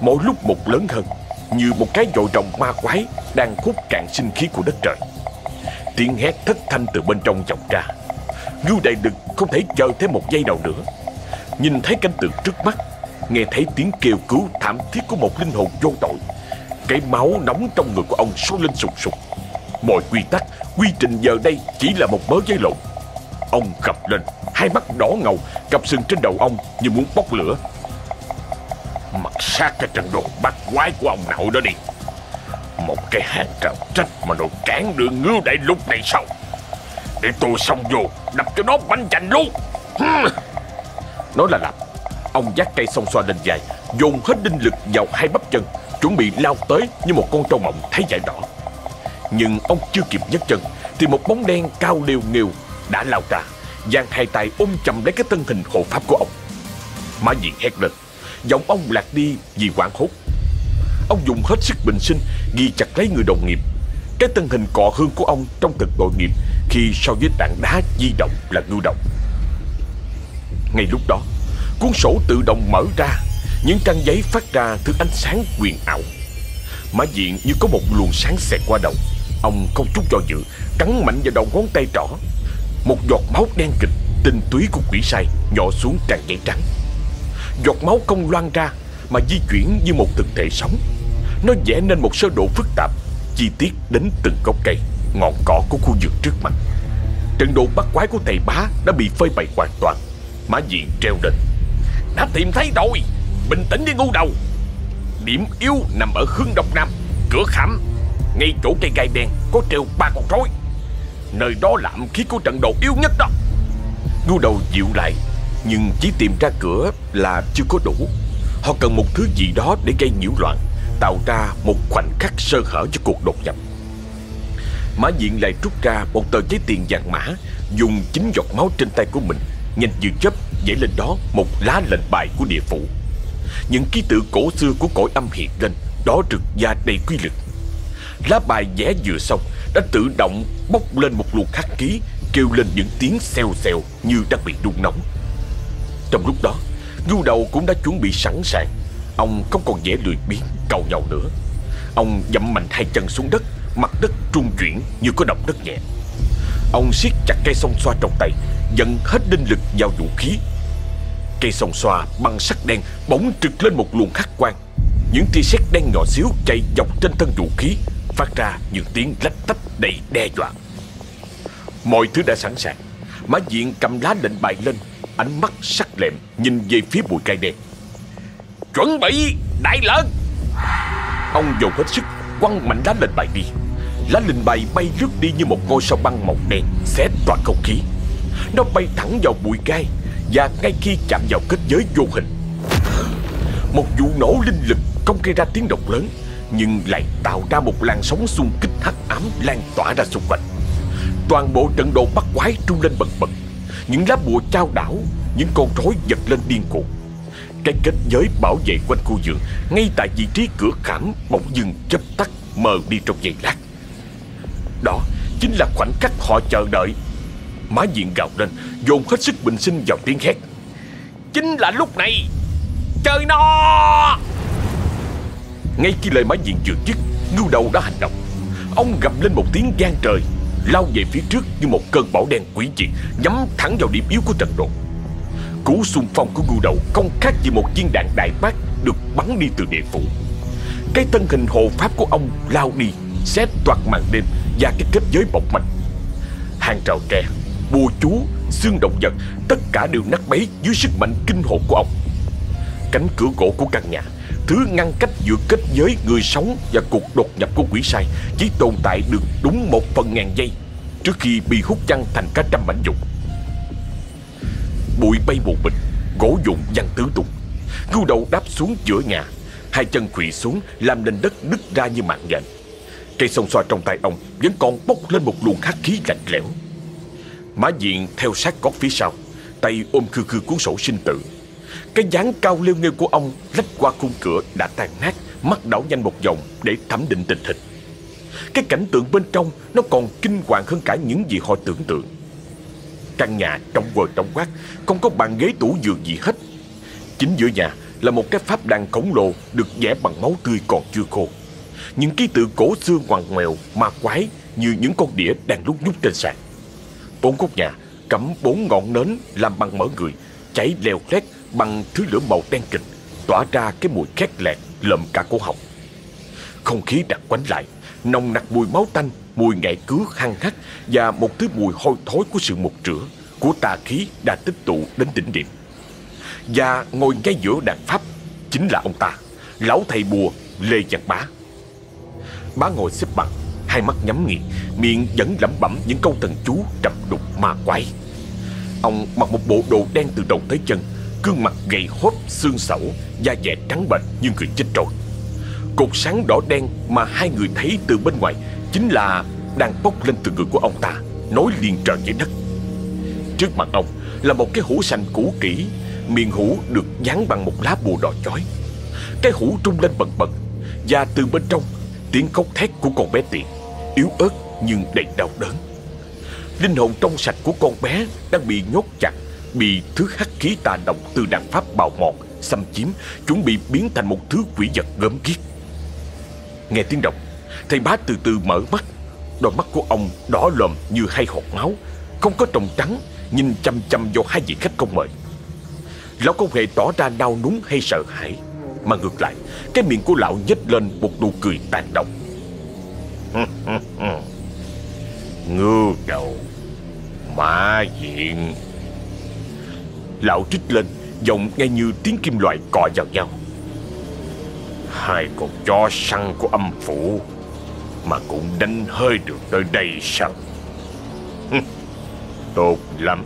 mỗi lúc một lớn hơn, như một cái dội rồng ma quái đang hút cạn sinh khí của đất trời. Tiếng hét thất thanh từ bên trong vọng ra. Ngưu Đại Đực không thể chờ thêm một giây nào nữa. Nhìn thấy cảnh tượng trước mắt, nghe thấy tiếng kêu cứu thảm thiết của một linh hồn vô tội. Cái máu nóng trong người của ông sôi lên sục sục. Mọi quy tắc, quy trình giờ đây chỉ là một mớ giấy lộn. Ông gập lên, hai mắt đỏ ngầu, cặp sừng trên đầu ông như muốn bốc lửa. Mặt sát cái trận đồ bắt quái của ông nội đó đi. Một cái hàng rào trách mà nó cản đường ngưu đại lục này sao? Để tôi xông vô, đập cho nó banh chành luôn. Nói là làm Ông giác cây song xoa lên dài Dồn hết đinh lực vào hai bắp chân Chuẩn bị lao tới như một con trâu mộng thấy giải đỏ Nhưng ông chưa kịp nhấc chân Thì một bóng đen cao liều nghiều Đã lao ra Giang hai tay ôm chầm lấy cái thân hình hộ pháp của ông Mã diện hét lên Giọng ông lạc đi vì quảng hốt Ông dùng hết sức bình sinh, Ghi chặt lấy người đồng nghiệp. Cái thân hình cọ hương của ông trong thực tội nghiệp Khi so với tảng đá di động là ngưu động Ngay lúc đó, Cuốn sổ tự động mở ra, Những trang giấy phát ra thứ ánh sáng quyền ảo. Mã diện như có một luồng sáng xẹt qua đầu. Ông không chút do dự, Cắn mạnh vào đầu ngón tay trỏ. Một giọt máu đen kịch, Tinh túy của quỷ sai nhỏ xuống trang giấy trắng. Giọt máu không loan ra, Mà di chuyển như một thực thể sống. Nó vẽ nên một sơ đồ phức tạp, Chi tiết đến từng gốc cây, Ngọn cỏ của khu vườn trước mặt. Trận đồ bắt quái của thầy bá Đã bị phơi bày hoàn toàn. Mã diện treo lên. Đã tìm thấy rồi. Bình tĩnh đi ngu đầu. Điểm yếu nằm ở hướng đông nam, Cửa khảm. Ngay chỗ cây gai đen có treo ba con rối. Nơi đó là âm khí của trận đồ yếu nhất đó. Ngu đầu dịu lại, Nhưng chỉ tìm ra cửa là chưa có đủ. Họ cần một thứ gì đó để gây nhiễu loạn. Tạo ra một khoảnh khắc sơ hở cho cuộc đột nhập. Mã diện lại rút ra một tờ giấy tiền vàng mã, Dùng chính giọt máu trên tay của mình, Nhanh như chớp dãy lên đó một lá lệnh bài của địa phủ. Những ký tự cổ xưa của cõi âm hiện lên, Đó rực và đầy quy lực. Lá bài vẽ vừa xong, Đã tự động bốc lên một luồng khắc ký Kêu lên những tiếng xèo xèo Như đang bị đun nóng. Trong lúc đó ngưu đầu cũng đã chuẩn bị sẵn sàng. Ông không còn vẻ lười biếng cầu nhau nữa. Ông dậm mạnh hai chân xuống đất, Mặt đất trung chuyển như có động đất nhẹ. Ông siết chặt cây song xoa trong tay Dần hết đinh lực vào vũ khí. Cây song xoa bằng sắt đen bỗng trực lên một luồng khắc quang. Những tia sét đen nhỏ xíu chạy dọc trên thân vũ khí, Phát ra những tiếng lách tách đầy đe dọa. Mọi thứ đã sẵn sàng. Mã diện cầm lá lệnh bài lên, Ánh mắt sắc lẹm nhìn về phía bụi cây đen. Chuẩn bị, đại lớn Ông dồn hết sức, quăng mạnh lá lên bài đi. Lá linh bay bay lướt đi như một ngôi sao băng màu đen, Xé toàn không khí. Nó bay thẳng vào bụi gai Và ngay khi chạm vào kết giới vô hình. Một vụ nổ linh lực không gây ra tiếng động lớn, Nhưng lại tạo ra một làn sóng xung kích hắc ám lan tỏa ra xung quanh. Toàn bộ trận đồ bắt quái trung lên bần bật. Những lá bùa trao đảo, Những con rối giật lên điên cuồng. Cái kết giới bảo vệ quanh khu vườn, Ngay tại vị trí cửa khảm Bỗng dưng chớp tắt, mờ đi trong giây lát. Đó chính là khoảnh khắc họ chờ đợi. Má diện gào lên, Dồn hết sức bình sinh vào tiếng hét. Chính là lúc này Chơi nó Ngay khi lời má diện vừa dứt, Ngưu đầu đã hành động. Ông gầm lên một tiếng gian trời, Lao về phía trước như một cơn bão đen quỷ dị, Nhắm thẳng vào điểm yếu của trận đồ. Cú xung phong của ngưu đầu Không khác gì một viên đạn đại bác Được bắn đi từ địa phủ. Cái thân hình hộ pháp của ông lao đi, Xé toạc màn đêm Và cái kết giới bọc mạch. Hàng rào tre Bùa chú, Xương động vật, Tất cả đều nát bấy dưới sức mạnh kinh hồn của ông. Cánh cửa gỗ của căn nhà, Thứ ngăn cách giữa kết giới người sống Và cuộc đột nhập của quỷ sai Chỉ tồn tại được đúng một phần ngàn giây Trước khi bị hút văng thành cả trăm mảnh vụn. Bụi bay mù mịt Gỗ dụng văng tứ tung. Ngưu đầu đáp xuống giữa nhà Hai chân quỵ xuống, Làm nền đất đứt ra như mạng nhện. Cây sông xoa trong tay ông Vẫn còn bốc lên một luồng khắc khí lạnh lẽo. Mã diện theo sát gót phía sau, Tay ôm khư khư cuốn sổ sinh tử. Cái dáng cao lêu nghêu của ông Lách qua khung cửa đã tan nát, Mắt đảo nhanh một vòng để thẩm định tình hình. Cái cảnh tượng bên trong Nó còn kinh hoàng hơn cả những gì họ tưởng tượng. Căn nhà trong quờ trong quát, Không có bàn ghế tủ giường gì hết. Chính giữa nhà là một cái pháp đàn khổng lồ Được vẽ bằng máu tươi còn chưa khô. Những ký tự cổ xưa ngoằn ngoèo, Ma quái như những con đĩa đang lúc nhúc trên sàn. Bốn góc nhà cắm bốn ngọn nến làm bằng mỡ người, cháy leo lét bằng thứ lửa màu đen kịch, tỏa ra cái mùi khét lẹt lợm cả cổ họng. Không khí đặc quánh lại, nồng nặc mùi máu tanh mùi ngại cứu hăng hắc và một thứ mùi hôi thối của sự mục rửa của tà khí đã tích tụ đến đỉnh điểm. Và ngồi ngay giữa đàn pháp chính là ông ta, lão thầy bùa lê văn bá. Bá ngồi xếp bằng, hai mắt nhắm nghiền, miệng vẫn lẩm bẩm những câu thần chú trầm đục ma quái. Ông mặc một bộ đồ đen từ đầu tới chân, gương mặt gầy hốt, xương sẩu da dẻ trắng bệch như người chết rồi cột sáng đỏ đen mà hai người thấy từ bên ngoài chính là đang bốc lên từ người của ông ta, nối liền trời với đất. Trước mặt ông là một cái hũ sành cũ kỹ, miệng hũ được dán bằng một lá bùa đỏ chói. Cái hũ trung lên bần bật và từ bên trong tiếng khóc thét của con bé tiện yếu ớt nhưng đầy đau đớn. Linh hồn trong sạch của con bé đang bị nhốt chặt, bị thứ hắc khí tà độc từ đàn pháp bào mòn xâm chiếm, chuẩn bị biến thành một thứ quỷ vật gớm ghiếc nghe tiếng động, thầy bá từ từ mở mắt. Đôi mắt của ông đỏ lòm như hai hột máu, không có tròng trắng, nhìn chăm chăm vào hai vị khách không mời. Lão không hề tỏ ra đau núng hay sợ hãi, mà ngược lại, cái miệng của lão nhếch lên một nụ cười tàn độc. Ngư đầu Mã diện. Lão trích lên, Giọng nghe như tiếng kim loại cọ vào nhau. Hai con chó săn của âm phủ Mà cũng đánh hơi được tới đây sao? Tốt lắm.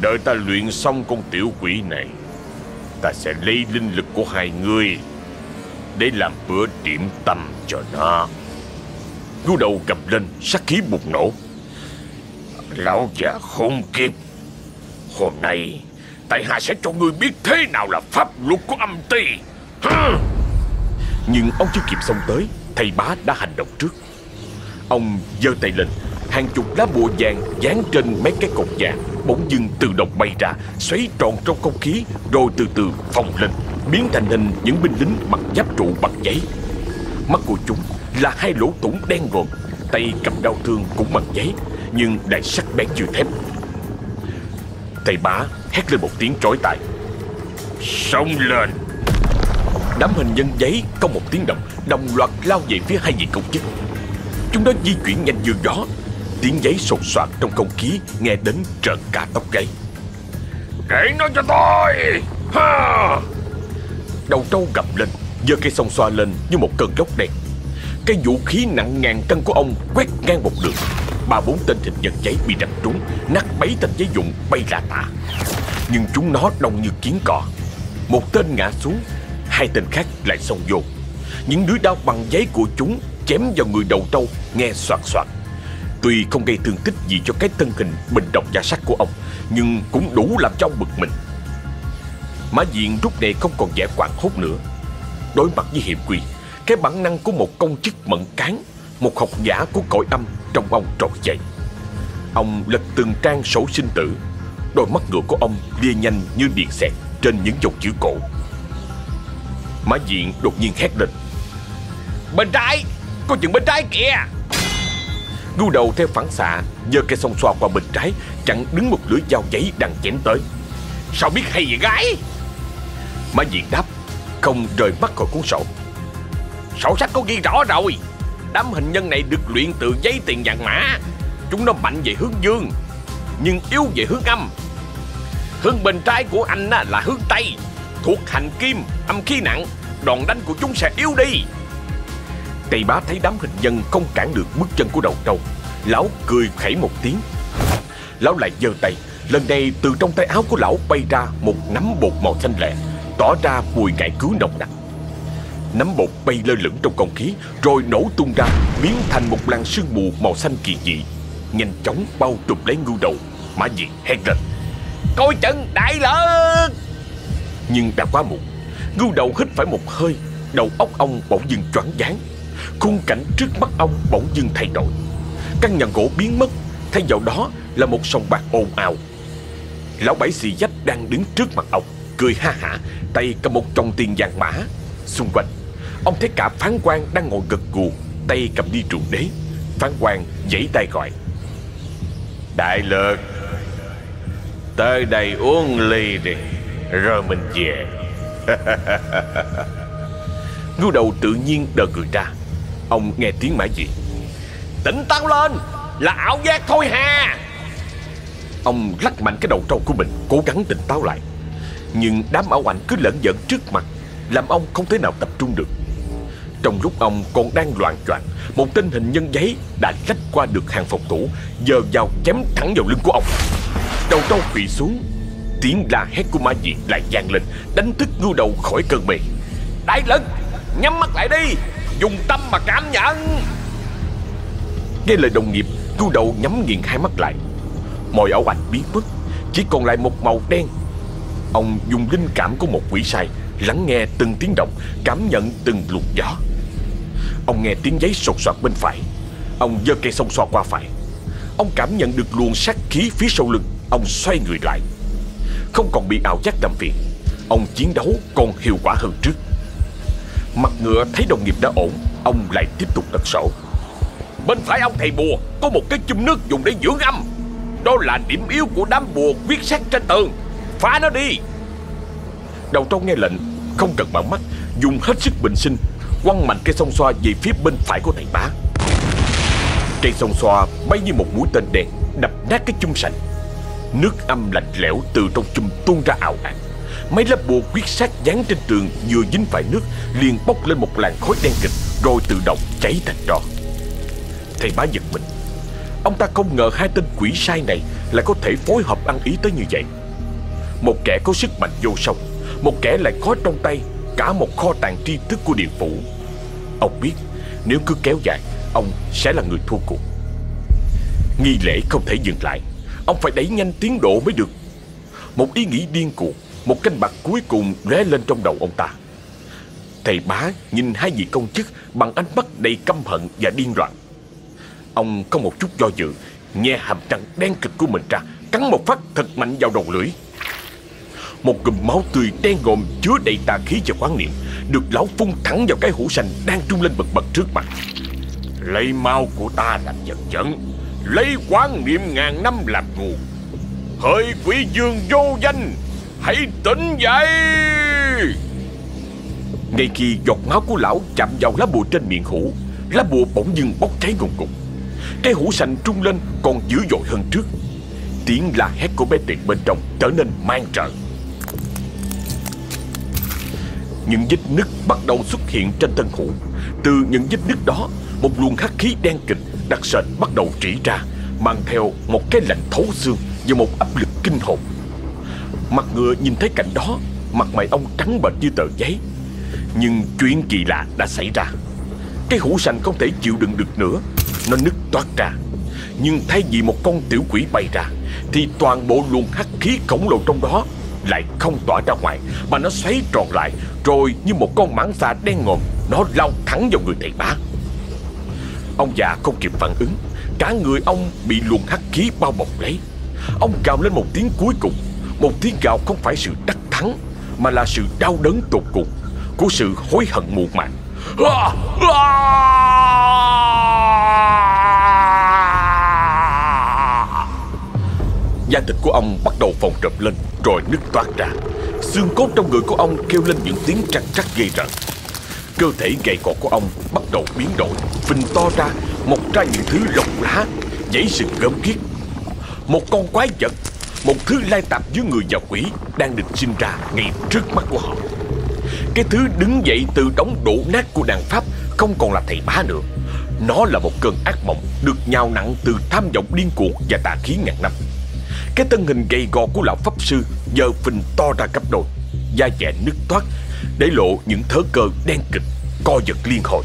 Đợi ta luyện xong con tiểu quỷ này, Ta sẽ lấy linh lực của hai người Để làm bữa điểm tâm cho nó. Gú đầu gầm lên, sát khí bùng nổ. Lão già khôn kiếp, Hôm nay Tại hạ sẽ cho ngươi biết thế nào là pháp luật của âm ty nhưng ông chưa kịp xông tới, Thầy bá đã hành động trước. Ông giơ tay lên, Hàng chục lá bùa vàng dán trên mấy cái cột vàng Bỗng dưng tự động bay ra, Xoáy tròn trong không khí, Rồi từ từ phồng lên, Biến thành hình những binh lính mặc giáp trụ bằng giấy. Mắt của chúng là hai lỗ tủng đen ngòm, Tay cầm đau thương cũng bằng giấy, Nhưng lại sắc bén như thép. Thầy bá hét lên một tiếng trói tai. Xông lên! Đám hình nhân giấy có một tiếng động Đồng loạt lao về phía hai vị công chức. Chúng nó di chuyển nhanh như gió. Tiếng giấy sột soạt trong không khí Nghe đến trợn cả tóc gáy. Để nó cho tôi! Ha! Đầu trâu gầm lên giơ cây song xoa lên như một cơn lốc đen. Cái vũ khí nặng ngàn cân của ông quét ngang một đường. Ba bốn tên thịt nhân giấy bị đập trúng Nát bấy tên giấy dụng bay ra tả. Nhưng chúng nó đông như kiến cò Một tên ngã xuống Hai tên khác lại xông vô. Những lưỡi đao bằng giấy của chúng Chém vào người đầu trâu, nghe soạt soạt. Tuy không gây thương tích gì cho cái thân hình bình độc giả sắc của ông, Nhưng cũng đủ làm cho ông bực mình. Mã diện lúc này không còn vẻ quảng hốt nữa. Đối mặt với hiểm quy cái bản năng của một công chức mẫn cán, Một học giả của cõi âm trong ông trồi dậy. Ông lật từng trang sổ sinh tử, Đôi mắt ngựa của ông lia nhanh như điện xẹt Trên những dòng chữ cổ. Mã diện đột nhiên hét lên. Bên trái Có chuyện bên trái kìa. Gu đầu theo phản xạ, giơ cây song xoa qua bên trái, Chặn đứng một lưỡi dao giấy đang chém tới. Sao biết hay vậy gái? Mã diện đáp, Không rời mắt khỏi cuốn sổ. Sổ sách có ghi rõ rồi. Đám hình nhân này được luyện từ giấy tiền vàng mã. Chúng nó mạnh về hướng dương, Nhưng yếu về hướng âm. Hướng bên trái của anh là hướng Tây. Thuộc hành kim, âm khí nặng Đòn đánh của chúng sẽ yếu đi. Tây bá thấy đám hình nhân không cản được bước chân của đầu trâu Lão cười khẩy một tiếng. Lão lại giơ tay Lần này từ trong tay áo của lão bay ra một nắm bột màu xanh lẹ Tỏ ra mùi cải cứu nồng nặc. Nắm bột bay lơ lửng trong không khí Rồi nổ tung ra Biến thành một làn sương mù màu xanh kỳ dị Nhanh chóng bao trùm lấy ngưu đầu Mã diện hét lên. Coi chừng đại lực! Nhưng đã quá muộn. Ngưu đầu hít phải một hơi, Đầu óc ông bỗng dưng choáng váng. Khung cảnh trước mắt ông bỗng dưng thay đổi. Căn nhà gỗ biến mất, Thay vào đó là một sòng bạc ồn ào. Lão bảy xì dách đang đứng trước mặt ông, Cười ha hả, Tay cầm một chồng tiền vàng mã. Xung quanh, Ông thấy cả phán quan đang ngồi gật gù, Tay cầm đi trụ đế. Phán quan giãy tay gọi. Đại lực, Tới đây uống ly đi. Rồi mình về. Ngưu đầu tự nhiên đờ người ra. Ông nghe tiếng mã gì? Tỉnh táo lên, Là ảo giác thôi hà Ông lắc mạnh cái đầu trâu của mình, Cố gắng tỉnh táo lại. Nhưng đám ảo ảnh cứ lẫn giận trước mặt, Làm ông không thể nào tập trung được. Trong lúc ông còn đang loạn choạng, Một tên hình nhân giấy đã lách qua được hàng phòng thủ Giờ vào chém thẳng vào lưng của ông. Đầu trâu quỳ xuống Tiếng la hét của ma diện lại vang lên, Đánh thức ngưu đầu khỏi cơn mê. Đại lực Nhắm mắt lại đi, Dùng tâm mà cảm nhận. Nghe lời đồng nghiệp Ngưu đầu nhắm nghiền hai mắt lại. Mọi ảo ảnh biến mất, Chỉ còn lại một màu đen. Ông dùng linh cảm của một quỷ sai, Lắng nghe từng tiếng động, Cảm nhận từng luồng gió. Ông nghe tiếng giấy sột soạt bên phải. Ông giơ cây sông xoa qua phải. Ông cảm nhận được luồng sát khí phía sau lưng. Ông xoay người lại. Không còn bị ảo giác làm việc, Ông chiến đấu còn hiệu quả hơn trước. Mặt ngựa thấy đồng nghiệp đã ổn Ông lại tiếp tục đặt sổ. Bên phải ông thầy bùa Có một cái chum nước dùng để dưỡng âm. Đó là điểm yếu của đám bùa viết sát trên tường. Phá nó đi! Đầu trâu nghe lệnh Không cần mở mắt Dùng hết sức bình sinh Quăng mạnh cây song xoa về phía bên phải của thầy bá. Cây song xoa bay như một mũi tên đèn Đập nát cái chum sành. Nước âm lạnh lẽo từ trong chum tuôn ra ảo ạt Mấy lớp bùa quyết sát dán trên tường Vừa dính phải nước, liền bốc lên một làn khói đen kịch, Rồi tự động cháy thành tro Thầy bá giật mình. Ông ta không ngờ hai tên quỷ sai này Lại có thể phối hợp ăn ý tới như vậy. Một kẻ có sức mạnh vô song, Một kẻ lại có trong tay, Cả một kho tàng tri thức của điện phủ. Ông biết, Nếu cứ kéo dài, Ông sẽ là người thua cuộc. Nghi lễ không thể dừng lại. Ông phải đẩy nhanh tiến độ mới được. Một ý nghĩ điên cuồng, Một canh bạc cuối cùng lóe lên trong đầu ông ta. Thầy bá nhìn hai vị công chức Bằng ánh mắt đầy căm hận và điên loạn. Ông không một chút do dự Nhe hàm răng đen kịch của mình ra, Cắn một phát thật mạnh vào đầu lưỡi. Một gùm máu tươi đen ngòm Chứa đầy tà khí và quán niệm, Được lão phun thẳng vào cái hũ sành Đang trung lên bật bật trước mặt. Lấy mau của ta làm vật dẫn. Lấy quán niệm ngàn năm làm nguồn Hỡi quỷ dương vô danh, Hãy tỉnh dậy! Ngay khi giọt máu của lão chạm vào lá bùa trên miệng hũ, Lá bùa bỗng dưng bốc cháy ngùng ngục Cái hũ sành trung lên còn dữ dội hơn trước. Tiếng la hét của bé Tiện bên trong trở nên mang trợ Những vết nứt bắt đầu xuất hiện trên thân hũ. Từ những vết nứt đó, Một luồng hắc khí đen kịch đặc sệt bắt đầu trĩ ra, Mang theo một cái lạnh thấu xương Và một áp lực kinh hồn. Mặt ngựa nhìn thấy cảnh đó, Mặt mày ông trắng bệch như tờ giấy. Nhưng chuyện kỳ lạ đã xảy ra. Cái hũ sành không thể chịu đựng được nữa, Nó nứt toát ra. Nhưng thay vì một con tiểu quỷ bay ra, Thì toàn bộ luồng hắc khí khổng lồ trong đó Lại không tỏa ra ngoài, Mà nó xoáy tròn lại, Rồi như một con mãng xà đen ngòm, Nó lao thẳng vào người thầy bá Ông già không kịp phản ứng. Cả người ông bị luồng hắc khí bao bọc lấy. Ông gào lên một tiếng cuối cùng. Một tiếng gào không phải sự đắc thắng, Mà là sự đau đớn tột cùng Của sự hối hận muộn màng. Da thịt của ông bắt đầu phồng rộp lên Rồi nứt toát ra. Xương cốt trong người của ông kêu lên những tiếng trăng trắc ghê rợn. Cơ thể gầy gò của ông bắt đầu biến đổi, Phình to ra Mọc ra những thứ lộc lá, Dãy sừng gớm ghiếc. Một con quái vật, Một thứ lai tạp giữa người và quỷ Đang được sinh ra ngay trước mắt của họ. Cái thứ đứng dậy từ đống đổ nát của đàn Pháp Không còn là thầy bá nữa. Nó là một cơn ác mộng Được nhào nặng từ tham vọng điên cuồng Và tà khí ngàn năm. Cái thân hình gầy gò của lão pháp sư Giờ phình to ra gấp đôi, Da dẻ nứt toát để lộ những thớ cơ đen kịch, Co giật liên hồi.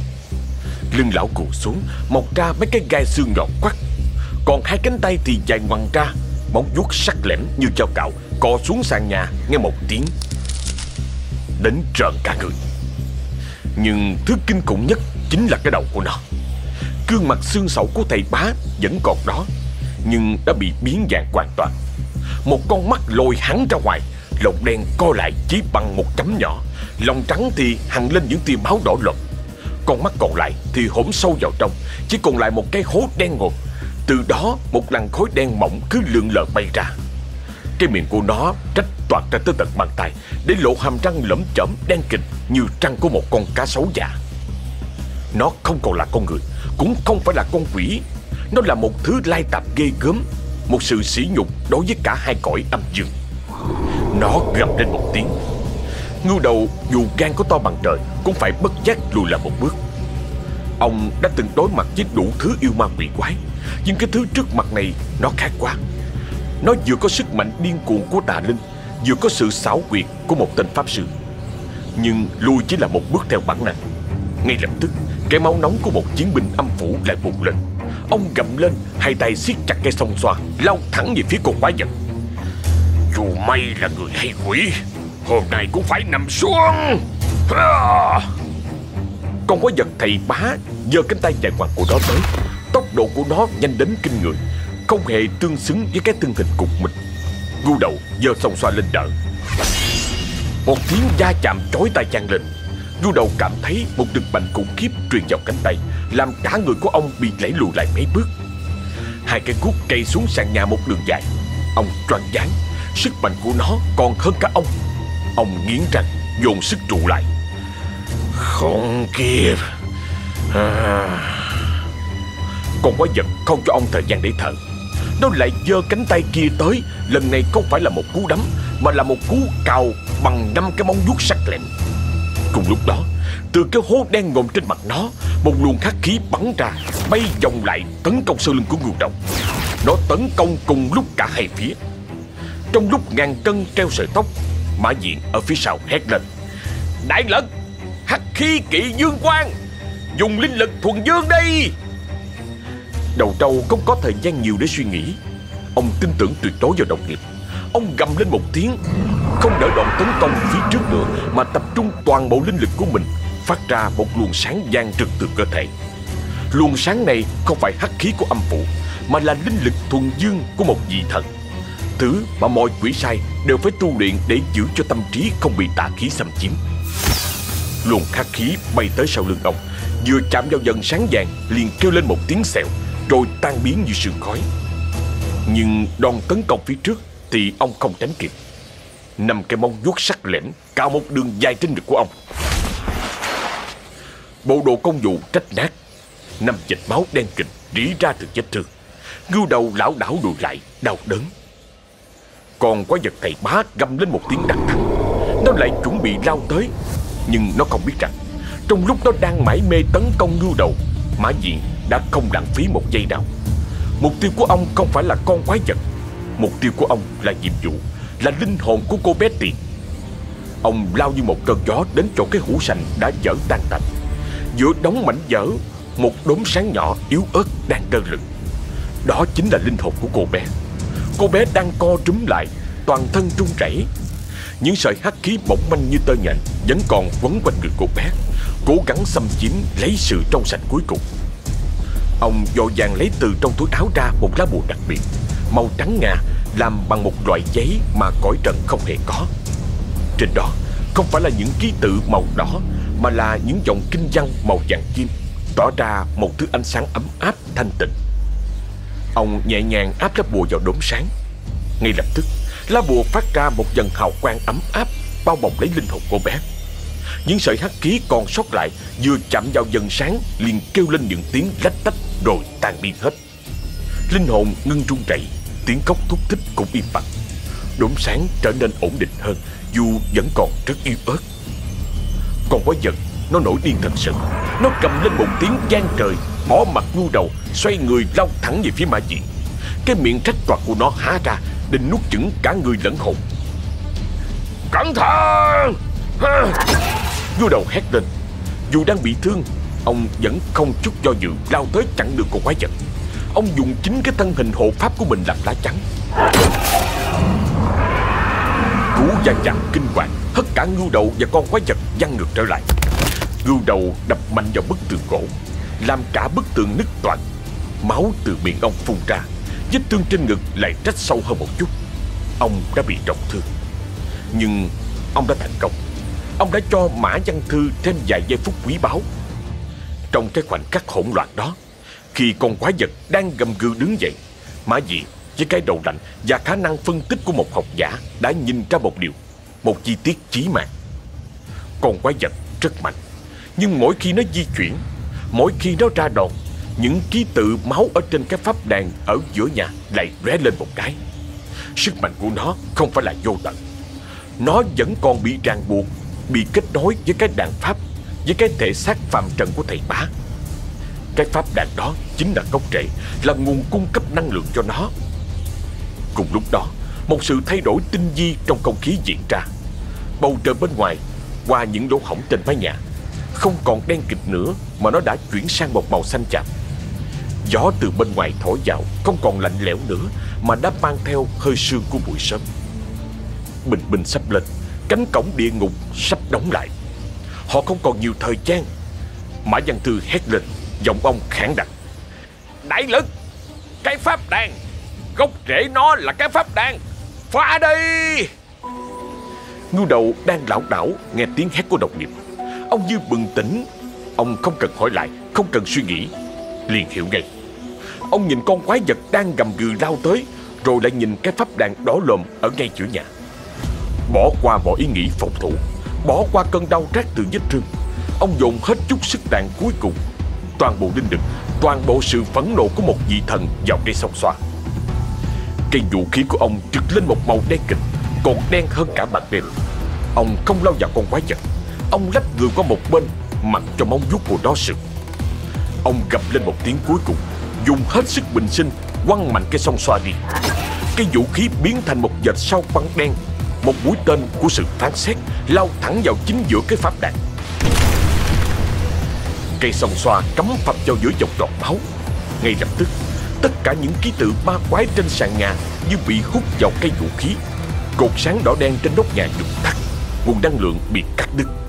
Lưng lão cụ xuống, Mọc ra mấy cái gai xương nhọn quắt Còn hai cánh tay thì dài ngoằn ra, Móng vuốt sắc lẻm như dao cạo Cò xuống sàn nhà nghe một tiếng. Đến trợn cả người. Nhưng thứ kinh khủng nhất Chính là cái đầu của nó. Cương mặt xương sầu của thầy bá Vẫn còn đó, Nhưng đã bị biến dạng hoàn toàn. Một con mắt lồi hắn ra ngoài Lồng đen co lại chỉ bằng một chấm nhỏ. Lòng trắng thì hằn lên những tia máu đỏ lợm Con mắt còn lại thì hổm sâu vào trong, Chỉ còn lại một cái hố đen ngột Từ đó, một làn khối đen mỏng cứ lượn lờ bay ra. Cái miệng của nó trách toạt ra tới tận bàn tay, Để lộ hàm răng lẫm chởm, đen kịch Như răng của một con cá sấu già. Nó không còn là con người, Cũng không phải là con quỷ. Nó là một thứ lai tạp ghê gớm, Một sự sỉ nhục đối với cả hai cõi âm dương. Nó gầm lên một tiếng. Ngưu đầu dù gan có to bằng trời, Cũng phải bất giác lùi lại một bước. Ông đã từng đối mặt với đủ thứ yêu ma quỷ quái, Nhưng cái thứ trước mặt này Nó khác quá. Nó vừa có sức mạnh điên cuồng của tà linh, Vừa có sự xảo quyệt của một tên pháp sư. Nhưng lùi chỉ là một bước theo bản năng. Ngay lập tức, Cái máu nóng của một chiến binh âm phủ lại bùng lên. Ông gầm lên, Hai tay siết chặt cây song xoa, Lao thẳng về phía con quái vật. Dù may là người hay quỷ, Hôm nay cũng phải nằm xuống. À! Con quái vật thầy bá giơ cánh tay dài ngoằng của nó tới. Tốc độ của nó nhanh đến kinh người, Không hề tương xứng với cái thân hình cục mình. Gu đầu, giơ song xoa lên đỡ. Một tiếng da chạm chói tai chan lên. Gu đầu cảm thấy một lực mạnh khủng khiếp truyền vào cánh tay, Làm cả người của ông bị lẫy lùi lại mấy bước. Hai cái cuốc cây xuống sàn nhà một đường dài. Ông choáng váng Sức mạnh của nó còn hơn cả ông. Ông nghiến răng, Dồn sức trụ lại. Không kịp à... Con quái vật không cho ông thời gian để thở. Nó lại giơ cánh tay kia tới. Lần này không phải là một cú đấm, Mà là một cú cào bằng năm cái móng vuốt sắc lẹm. Cùng lúc đó, Từ cái hố đen ngồm trên mặt nó, Một luồng khắc khí bắn ra, Bay vòng lại tấn công sau lưng của người đồng Nó tấn công cùng lúc cả hai phía. Trong lúc ngàn cân treo sợi tóc, Mã diện ở phía sau hét lên. Đại lật, Hắc khí kỵ dương quang, Dùng linh lực thuần dương đi. Đầu trâu không có thời gian nhiều để suy nghĩ. Ông tin tưởng tuyệt đối vào đồng nghiệp. Ông gầm lên một tiếng, Không đỡ đòn tấn công phía trước nữa, Mà tập trung toàn bộ linh lực của mình, Phát ra một luồng sáng vàng trực từ cơ thể. Luồng sáng này không phải hắc khí của âm phủ, Mà là linh lực thuần dương của một vị thần. Thứ mà mọi quỷ sai đều phải tu luyện để giữ cho tâm trí không bị tà khí xâm chiếm. Luồng khắc khí bay tới sau lưng ông, Vừa chạm vào dần sáng vàng, liền kêu lên một tiếng xèo, Rồi tan biến như sương khói. Nhưng đòn tấn công phía trước Thì ông không tránh kịp. Năm cái mông vuốt sắc lẻm Cao một đường dài trên ngực của ông. Bộ đồ công vụ trách nát, Năm vệt máu đen kịch rỉ ra từ vết thương. Ngưu đầu lão đảo đùi lại, Đau đớn. Còn quái vật thầy bá gầm lên một tiếng đằng thẳng Nó lại chuẩn bị lao tới, Nhưng nó không biết rằng, Trong lúc nó đang mải mê tấn công ngưu đầu, Mã diện đã không lãng phí một giây nào. Mục tiêu của ông không phải là con quái vật, Mục tiêu của ông là nhiệm vụ, Là linh hồn của cô bé tiền Ông lao như một cơn gió đến chỗ cái hũ sành đã dở tan tành. Giữa đống mảnh vỡ, Một đốm sáng nhỏ yếu ớt đang đơn lửng Đó chính là linh hồn của cô bé. Cô bé đang co trúm lại, Toàn thân run rẩy. Những sợi hắc khí mỏng manh như tơ nhện Vẫn còn quấn quanh người cô bé, Cố gắng xâm chiếm lấy sự trong sạch cuối cùng. Ông vội vàng lấy từ trong túi áo ra một lá bùa đặc biệt, Màu trắng ngà, Làm bằng một loại giấy mà cõi trần không hề có. Trên đó, không phải là những ký tự màu đỏ, Mà là những dòng kinh văn màu vàng kim Tỏ ra một thứ ánh sáng ấm áp thanh tịnh. Ông nhẹ nhàng áp lá bùa vào đốm sáng. Ngay lập tức, Lá bùa phát ra một dần hào quang ấm áp, Bao bọc lấy linh hồn cô bé. Những sợi hắc khí còn sót lại Vừa chạm vào dần sáng liền kêu lên những tiếng lách tách Rồi tan biến hết. Linh hồn ngưng run rẩy, Tiếng khóc thúc thích cũng im bặt. Đốm sáng trở nên ổn định hơn, Dù vẫn còn rất yếu ớt. Còn quái vật Nó nổi điên thật sự. Nó cầm lên một tiếng gian trời Bỏ mặt ngu đầu, Xoay người lao thẳng về phía ma diện Cái miệng trách toạc của nó há ra, Định nuốt chửng cả người lẫn hồn. Cẩn thận! Ngu đầu hét lên. Dù đang bị thương, Ông vẫn không chút do dự lao tới chặn được con quái vật. Ông dùng chính cái thân hình hộ pháp của mình làm lá chắn. Cú va chạm kinh hoàng, Hất cả ngưu đầu và con quái vật văng ngược trở lại. Ngưu đầu đập mạnh vào bức tường gỗ. Làm cả bức tường nứt toạc, Máu từ miệng ông phun ra, Vết thương trên ngực lại trách sâu hơn một chút. Ông đã bị trọng thương. Nhưng ông đã thành công. Ông đã cho Mã Văn Thư thêm vài giây phút quý báu. Trong cái khoảnh khắc hỗn loạn đó, Khi con quái vật đang gầm gừ đứng dậy, Mã Dị với cái đầu lạnh và khả năng phân tích của một học giả đã nhìn ra một điều, Một chi tiết chí mạng. Con quái vật rất mạnh, Nhưng mỗi khi nó di chuyển Mỗi khi nó ra đòn, Những ký tự máu ở trên cái pháp đàn Ở giữa nhà lại lóe lên một cái. Sức mạnh của nó không phải là vô tận. Nó vẫn còn bị ràng buộc, Bị kết nối với cái đàn pháp, Với cái thể xác phạm trần của thầy bá. Cái pháp đàn đó chính là gốc rễ, Là nguồn cung cấp năng lượng cho nó. Cùng lúc đó, Một sự thay đổi tinh vi trong không khí diễn ra. Bầu trời bên ngoài, Qua những lỗ hổng trên mái nhà không còn đen kịt nữa Mà nó đã chuyển sang một màu xanh chạm Gió từ bên ngoài thổi vào, Không còn lạnh lẽo nữa Mà đã mang theo hơi sương của buổi sớm. Bình minh sắp lên, Cánh cổng địa ngục sắp đóng lại. Họ không còn nhiều thời gian. Mã Văn Thư hét lên, Giọng ông khản đặc. Đại lực, Cái pháp đàn, Gốc rễ nó là cái pháp đàn. Phá đi! Ngu đầu đang lảo đảo Nghe tiếng hét của độc nghiệp. Ông như bừng tỉnh. Ông không cần hỏi lại, Không cần suy nghĩ. Liền hiểu ngay. Ông nhìn con quái vật đang gầm gừ lao tới, Rồi lại nhìn cái pháp đàn đỏ lồm Ở ngay giữa nhà. Bỏ qua mọi ý nghĩ phòng thủ, Bỏ qua cơn đau rát từ vết thương, Ông dồn hết chút sức đàn cuối cùng. Toàn bộ linh lực, Toàn bộ sự phẫn nộ của một vị thần Vào cây sông xoa Cây vũ khí của ông trực lên một màu đen kịch, Còn đen hơn cả mặt đêm. Ông không lao vào con quái vật. Ông lách người qua một bên, Mặc cho móng vuốt của nó sực. Ông gầm lên một tiếng cuối cùng, Dùng hết sức bình sinh, Quăng mạnh cây song xoa đi. Cái vũ khí biến thành một vệt sao băng đen, Một mũi tên của sự phán xét Lao thẳng vào chính giữa cái pháp đạn. Cây song xoa cắm phập vào giữa dòng đọt máu. Ngay lập tức, Tất cả những ký tự ma quái trên sàn nhà Như bị hút vào cây vũ khí, Cột sáng đỏ đen trên nóc nhà đục tắt Nguồn năng lượng bị cắt đứt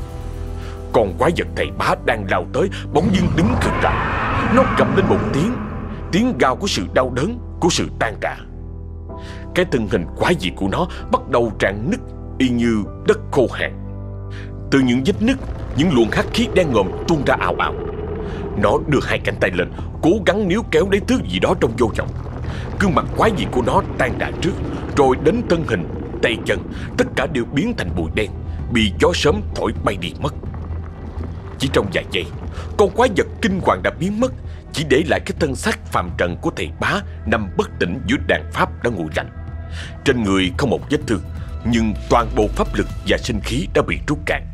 con quái vật thầy bá đang lao tới, Bỗng dưng đứng khựng lại. Nó cầm lên một tiếng Tiếng gào của sự đau đớn, Của sự tan rã Cái thân hình quái dị của nó Bắt đầu tràn nứt Y như đất khô hạn. Từ những vết nứt, Những luồng hắc khí đen ngòm tuôn ra ảo ảo Nó đưa hai cánh tay lên, Cố gắng níu kéo lấy thứ gì đó trong vô vọng. Gương mặt quái dị của nó tan rã trước, Rồi đến thân hình, Tay chân, Tất cả đều biến thành bụi đen, Bị gió sớm thổi bay đi mất. Chỉ trong vài giây. Con quái vật kinh hoàng đã biến mất, Chỉ để lại cái thân xác phàm trần của thầy bá Nằm bất tỉnh dưới đàn pháp đã ngủ lạnh Trên người không một vết thương, Nhưng toàn bộ pháp lực và sinh khí đã bị rút cạn.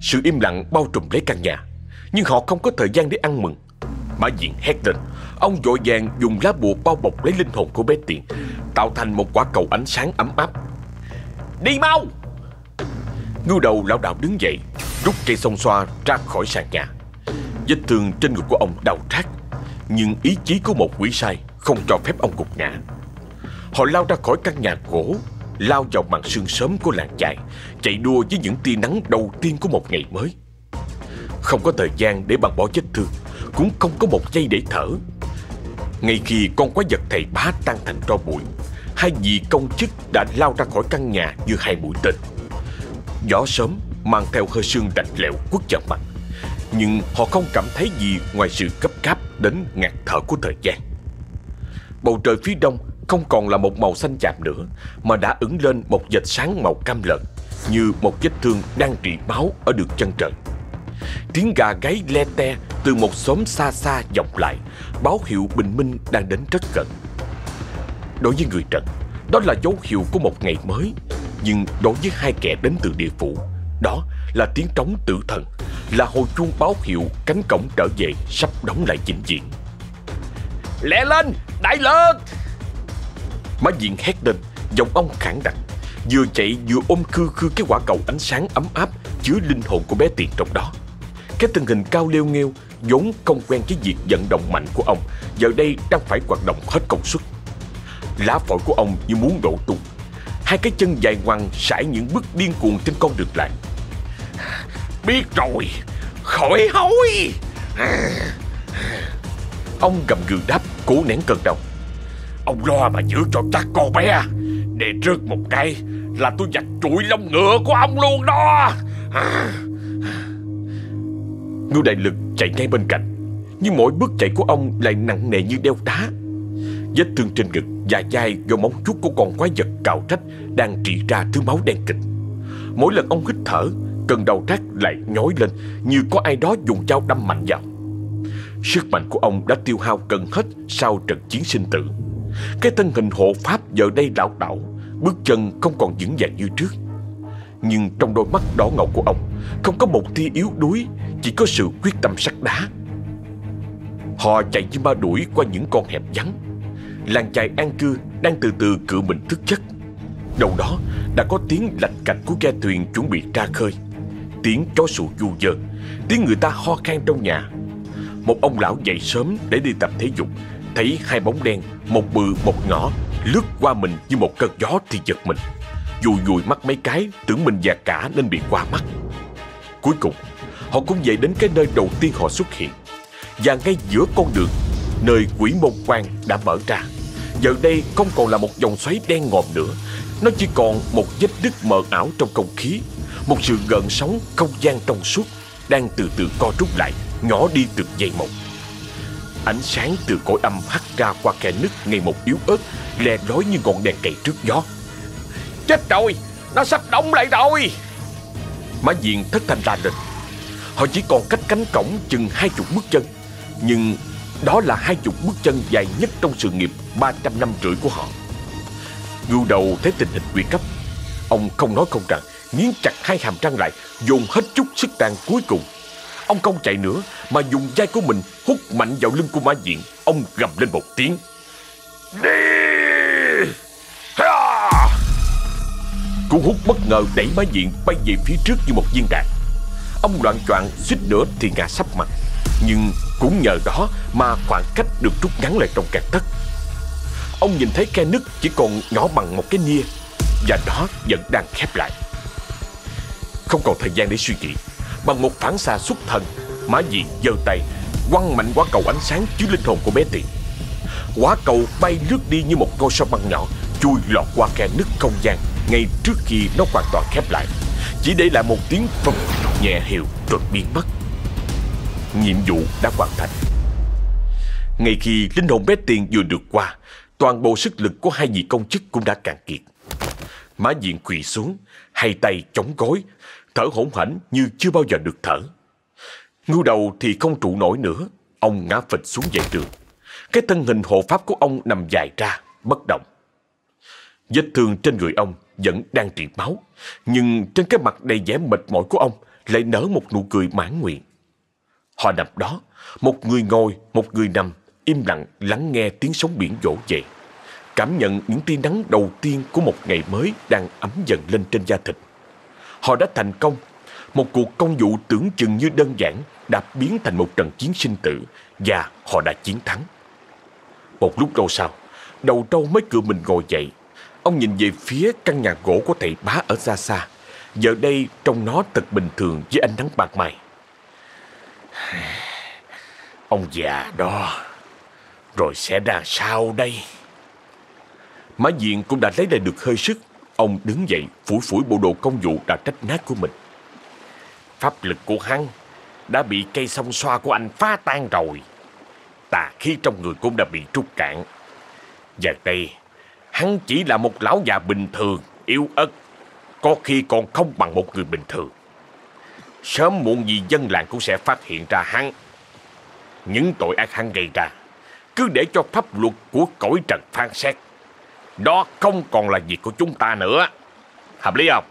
Sự im lặng bao trùm lấy căn nhà, Nhưng họ không có thời gian để ăn mừng. Mã diện hét lên, Ông vội vàng dùng lá bùa bao bọc lấy linh hồn của bé Tiền, Tạo thành một quả cầu ánh sáng ấm áp. Đi mau! Ngưu đầu lão đạo đứng dậy, Rút cây song xoa ra khỏi sàn nhà. Vết thương trên ngực của ông đau rát Nhưng ý chí của một quỷ sai Không cho phép ông gục ngã. Họ lao ra khỏi căn nhà gỗ, Lao vào màn sương sớm của làng chài, Chạy đua với những tia nắng đầu tiên của một ngày mới. Không có thời gian để bằng bỏ vết thương, Cũng không có một giây để thở. Ngay khi con quái vật thầy bá tan thành tro bụi, Hai vị công chức đã lao ra khỏi căn nhà như hai mũi tên. Gió sớm mang theo hơi sương lạnh lẽo quất vào mặt Nhưng họ không cảm thấy gì ngoài sự gấp gáp đến ngạt thở của thời gian Bầu trời phía đông không còn là một màu xanh chạm nữa Mà đã ửng lên một vệt sáng màu cam lợn như một vết thương đang rỉ máu ở đường chân trời. Tiếng gà gáy le te từ một xóm xa xa vọng lại, báo hiệu bình minh đang đến rất gần. Đối với người Trần, đó là dấu hiệu của một ngày mới, nhưng đối với hai kẻ đến từ địa phủ, đó là tiếng trống tử thần, là hồi chuông báo hiệu cánh cổng trở về sắp đóng lại chỉnh diện Lẹ lên, đại lực! Má diện hét lên, giọng ông khẳng đặc, vừa chạy vừa ôm khư khư cái quả cầu ánh sáng ấm áp chứa linh hồn của bé Tiền trong đó. Cái thân hình cao leo nghêu vốn không quen với việc vận động mạnh của ông giờ đây đang phải hoạt động hết công suất. Lá phổi của ông như muốn đổ tung. Hai cái chân dài ngoằng sải những bước điên cuồng trên con đường làng. Biết rồi, khỏi hối. Ông gầm gừ đáp, cố nén cơn đau. Ông lo mà giữ cho chắc con bé Để rớt một cái Là tôi giặt trụi lông ngựa của ông luôn đó. Ngưu đại lực chạy ngay bên cạnh Nhưng mỗi bước chạy của ông lại nặng nề như đeo đá Vết thương trên ngực và vai do móng chuốt của con quái vật cào trách Đang trị ra thứ máu đen kịch. Mỗi lần ông hít thở, Cơn đầu rát lại nhói lên Như có ai đó dùng dao đâm mạnh vào. Sức mạnh của ông đã tiêu hao gần hết Sau trận chiến sinh tử. Cái thân hình hộ pháp giờ đây lão đảo Bước chân không còn vững vàng như trước. Nhưng trong đôi mắt đỏ ngầu của ông, Không có một tia yếu đuối, Chỉ có sự quyết tâm sắt đá. Họ chạy như ba đuổi qua những con hẹp vắng. Làng chài an cư đang từ từ cự mình thức giấc. Đầu đó đã có tiếng lạch cạch của ghe thuyền chuẩn bị ra khơi. Tiếng chó sủa du dơ, Tiếng người ta ho khan trong nhà. Một ông lão dậy sớm để đi tập thể dục, Thấy hai bóng đen, Một bự, một nhỏ Lướt qua mình như một cơn gió thì giật mình. Dù dùi mắt mấy cái, Tưởng mình già cả nên bị qua mắt. Cuối cùng, Họ cũng về đến cái nơi đầu tiên họ xuất hiện. Và ngay giữa con đường Nơi quỷ môn quan đã mở ra Giờ đây không còn là một dòng xoáy đen ngòm nữa Nó chỉ còn một vết đứt mờ ảo trong không khí Một sự gợn sóng không gian trong suốt Đang từ từ co rút lại Nhỏ đi từng giây một Ánh sáng từ cõi âm hắt ra qua khe nứt ngày một yếu ớt, lè lói như ngọn đèn cày trước gió. Chết rồi, nó sắp đóng lại rồi. Má diện thất thanh ra lên. Họ chỉ còn cách cánh cổng chừng hai chục bước chân. Nhưng đó là hai chục bước chân dài nhất trong sự nghiệp 300 năm rưỡi của họ. Ngưu đầu thấy tình hình nguy cấp. Ông không nói không rằng, nghiến chặt hai hàm răng lại, dồn hết chút sức tàn cuối cùng. Ông không chạy nữa Mà dùng vai của mình hút mạnh vào lưng của Mã Diện Ông gầm lên một tiếng. Đi! Cú hút bất ngờ đẩy Mã Diện bay về phía trước như một viên đạn. Ông loạn choạng suýt nữa thì ngã sắp mặt. Nhưng cũng nhờ đó mà khoảng cách được rút ngắn lại trong càng tất Ông nhìn thấy khe nứt chỉ còn nhỏ bằng một cái nia Và đó vẫn đang khép lại. Không còn thời gian để suy nghĩ, Bằng một phản xạ xuất thần, Mã Diện giơ tay, Quăng mạnh quả cầu ánh sáng chứa linh hồn của bé Tiền Quả cầu bay lướt đi như một ngôi sao băng nhỏ, Chui lọt qua khe nứt không gian Ngay trước khi nó hoàn toàn khép lại. Chỉ để lại một tiếng phập nhẹ hiệu rồi biến mất. Nhiệm vụ đã hoàn thành Ngay khi linh hồn bé Tiền vừa được qua Toàn bộ sức lực của hai vị công chức cũng đã cạn kiệt Mã diện quỳ xuống Hai tay chống gối thở hổn hển như chưa bao giờ được thở. Ngưu đầu thì không trụ nổi nữa, ông ngã phịch xuống dãy trường. Cái thân hình hộ pháp của ông nằm dài ra, bất động. Vết thương trên người ông vẫn đang trị máu, nhưng trên cái mặt đầy vẻ mệt mỏi của ông lại nở một nụ cười mãn nguyện. Họ nằm đó, một người ngồi, một người nằm, im lặng lắng nghe tiếng sóng biển vỗ về. Cảm nhận những tia nắng đầu tiên của một ngày mới đang ấm dần lên trên da thịt. Họ đã thành công. Một cuộc công vụ tưởng chừng như đơn giản đã biến thành một trận chiến sinh tử và họ đã chiến thắng. Một lúc lâu sau, đầu trâu mới cựa mình ngồi dậy. Ông nhìn về phía căn nhà gỗ của thầy bá ở xa xa. Giờ đây trông nó thật bình thường với ánh nắng bạc mày. Ông già đó, rồi sẽ ra sao đây? Mã diện cũng đã lấy lại được hơi sức Ông đứng dậy phủi phủi bộ đồ công vụ đã trách nát của mình. Pháp lực của hắn đã bị cây song xoa của anh phá tan rồi. Tà khí trong người cũng đã bị trút cạn. Giờ đây, hắn chỉ là một lão già bình thường, yếu ớt. có khi còn không bằng một người bình thường. Sớm muộn gì dân làng cũng sẽ phát hiện ra hắn. Những tội ác hắn gây ra, cứ để cho pháp luật của cõi trần phán xét. Đó không còn là việc của chúng ta nữa. Hợp lý không?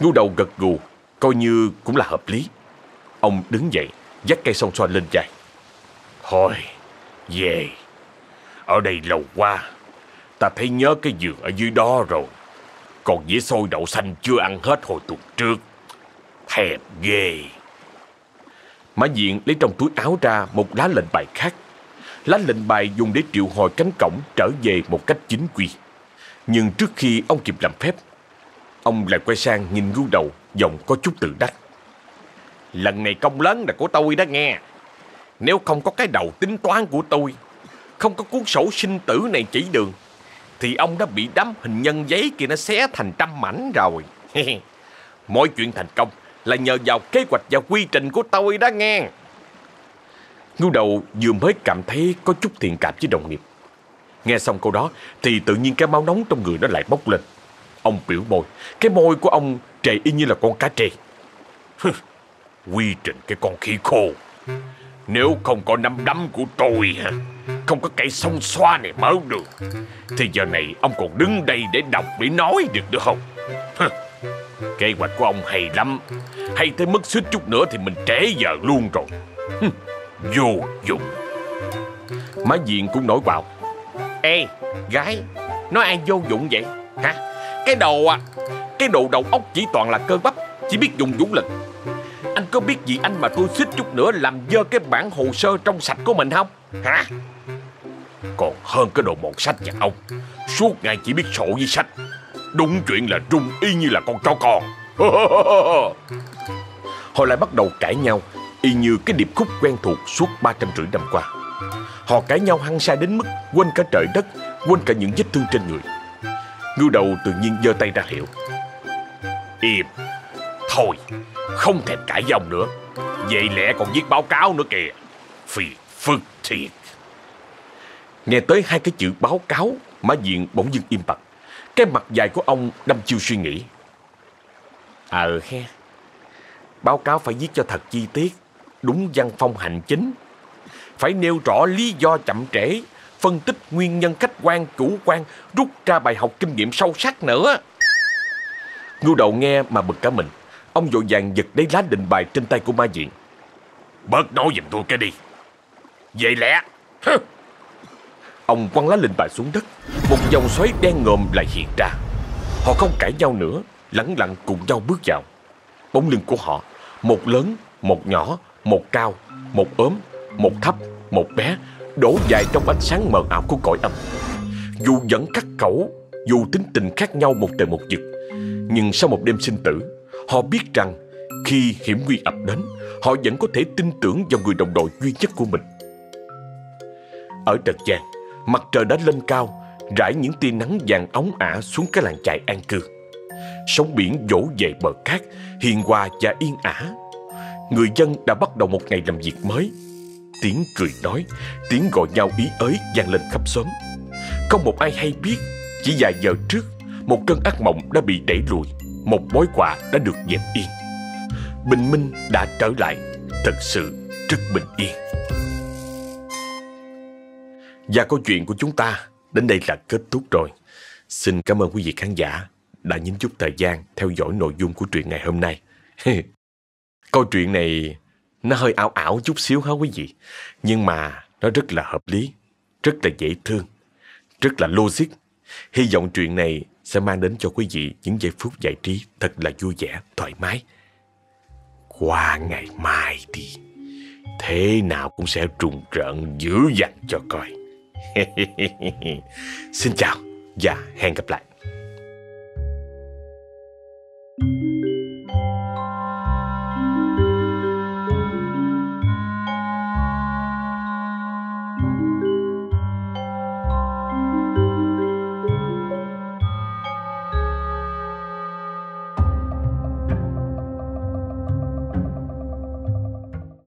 Ngu đầu gật gù, coi như cũng là hợp lý. Ông đứng dậy, dắt cây song xoa lên vai. Thôi, về. Ở đây lâu quá, ta thấy nhớ cái giường ở dưới đó rồi. Còn dĩa xôi đậu xanh chưa ăn hết hồi tuần trước. Thèm ghê. Mã Diện lấy trong túi áo ra một lá lệnh bài khác. Lá lệnh bài dùng để triệu hồi cánh cổng trở về một cách chính quy. Nhưng trước khi ông kịp làm phép, ông lại quay sang nhìn ngu đầu, giọng có chút tự đắc. Lần này công lớn là của tôi đó nghe. Nếu không có cái đầu tính toán của tôi, không có cuốn sổ sinh tử này chỉ đường, thì ông đã bị đám hình nhân giấy kia nó xé thành trăm mảnh rồi. Mọi chuyện thành công là nhờ vào kế hoạch và quy trình của tôi đó nghe. Ngưu đầu vừa mới cảm thấy có chút thiện cảm với đồng nghiệp. Nghe xong câu đó thì tự nhiên cái máu nóng trong người nó lại bốc lên. Ông biểu môi, cái môi của ông trề y như là con cá trề. quy trình cái con khí khô. Nếu không có nắm đấm của tôi hả? không có cây sông xoa này mở được, thì giờ này ông còn đứng đây để đọc để nói được được không? Kế hoạch của ông hay lắm, hay tới mức suýt chút nữa thì mình trễ giờ luôn rồi. Vô dụng. Má Diện cũng nổi bạo. Ê, gái, nói ai vô dụng vậy? Hả? Cái đồ à, cái đồ đầu óc chỉ toàn là cơ bắp, chỉ biết dùng vũ lực. Anh có biết gì anh mà tôi xích chút nữa làm dơ cái bản hồ sơ trong sạch của mình không? Hả? Còn hơn cái đồ một sách nhà ông Suốt ngày chỉ biết sổ với sách Đúng chuyện là rung y như là con chó con. Họ lại bắt đầu cãi nhau, Y như cái điệp khúc quen thuộc suốt ba trăm rưỡi năm qua. Họ cãi nhau hăng say đến mức Quên cả trời đất, Quên cả những vết thương trên người. Ngưu đầu tự nhiên giơ tay ra hiệu. Im. Thôi, Không thèm cãi dòng nữa. Vậy lẽ còn viết báo cáo nữa kìa. Phi phức thiệt. Nghe tới hai cái chữ báo cáo Mã Diện bỗng dưng im bặt. Cái mặt dài của ông đâm chiêu suy nghĩ. Ờ he. Báo cáo phải viết cho thật chi tiết, Đúng văn phong hành chính. Phải nêu rõ lý do chậm trễ, Phân tích nguyên nhân khách quan, chủ quan, Rút ra bài học kinh nghiệm sâu sắc nữa. Ngưu đầu nghe mà bực cả mình. Ông vội vàng giật lấy lá định bài trên tay của ma diện. Bớt nói giùm tôi cái đi. Vậy lẽ, Hừ. Ông quăng lá lệnh bài xuống đất. Một dòng xoáy đen ngòm lại hiện ra. Họ không cãi nhau nữa Lặng lặng cùng nhau bước vào. Bóng lưng của họ Một lớn, một nhỏ, một cao, một ốm, một thấp, một bé Đổ dài trong ánh sáng mờ ảo của cõi âm. Dù vẫn cắt cẩu Dù tính tình khác nhau một trời một vực Nhưng sau một đêm sinh tử Họ biết rằng khi hiểm nguy ập đến Họ vẫn có thể tin tưởng vào người đồng đội duy nhất của mình. Ở trần gian Mặt trời đã lên cao, Rải những tia nắng vàng óng ả xuống cái làng chài an cư. Sóng biển dỗ về bờ cát, Hiền hòa và yên ả. Người dân đã bắt đầu một ngày làm việc mới. Tiếng cười nói, Tiếng gọi nhau ý ới vang lên khắp xóm. Không một ai hay biết, Chỉ vài giờ trước, Một cơn ác mộng đã bị đẩy lùi, Một mối quà đã được dẹp yên. Bình minh đã trở lại, Thật sự rất bình yên. Và câu chuyện của chúng ta đến đây là kết thúc rồi. Xin cảm ơn quý vị khán giả đã nhín chút thời gian theo dõi nội dung của truyện ngày hôm nay. câu chuyện này nó hơi ảo ảo chút xíu hả quý vị? Nhưng mà nó rất là hợp lý, rất là dễ thương, rất là logic. Hy vọng chuyện này sẽ mang đến cho quý vị những giây phút giải trí thật là vui vẻ, thoải mái. Qua ngày mai đi, thế nào cũng sẽ trùng trận dữ dằn cho coi. Xin chào và hẹn gặp lại. thank you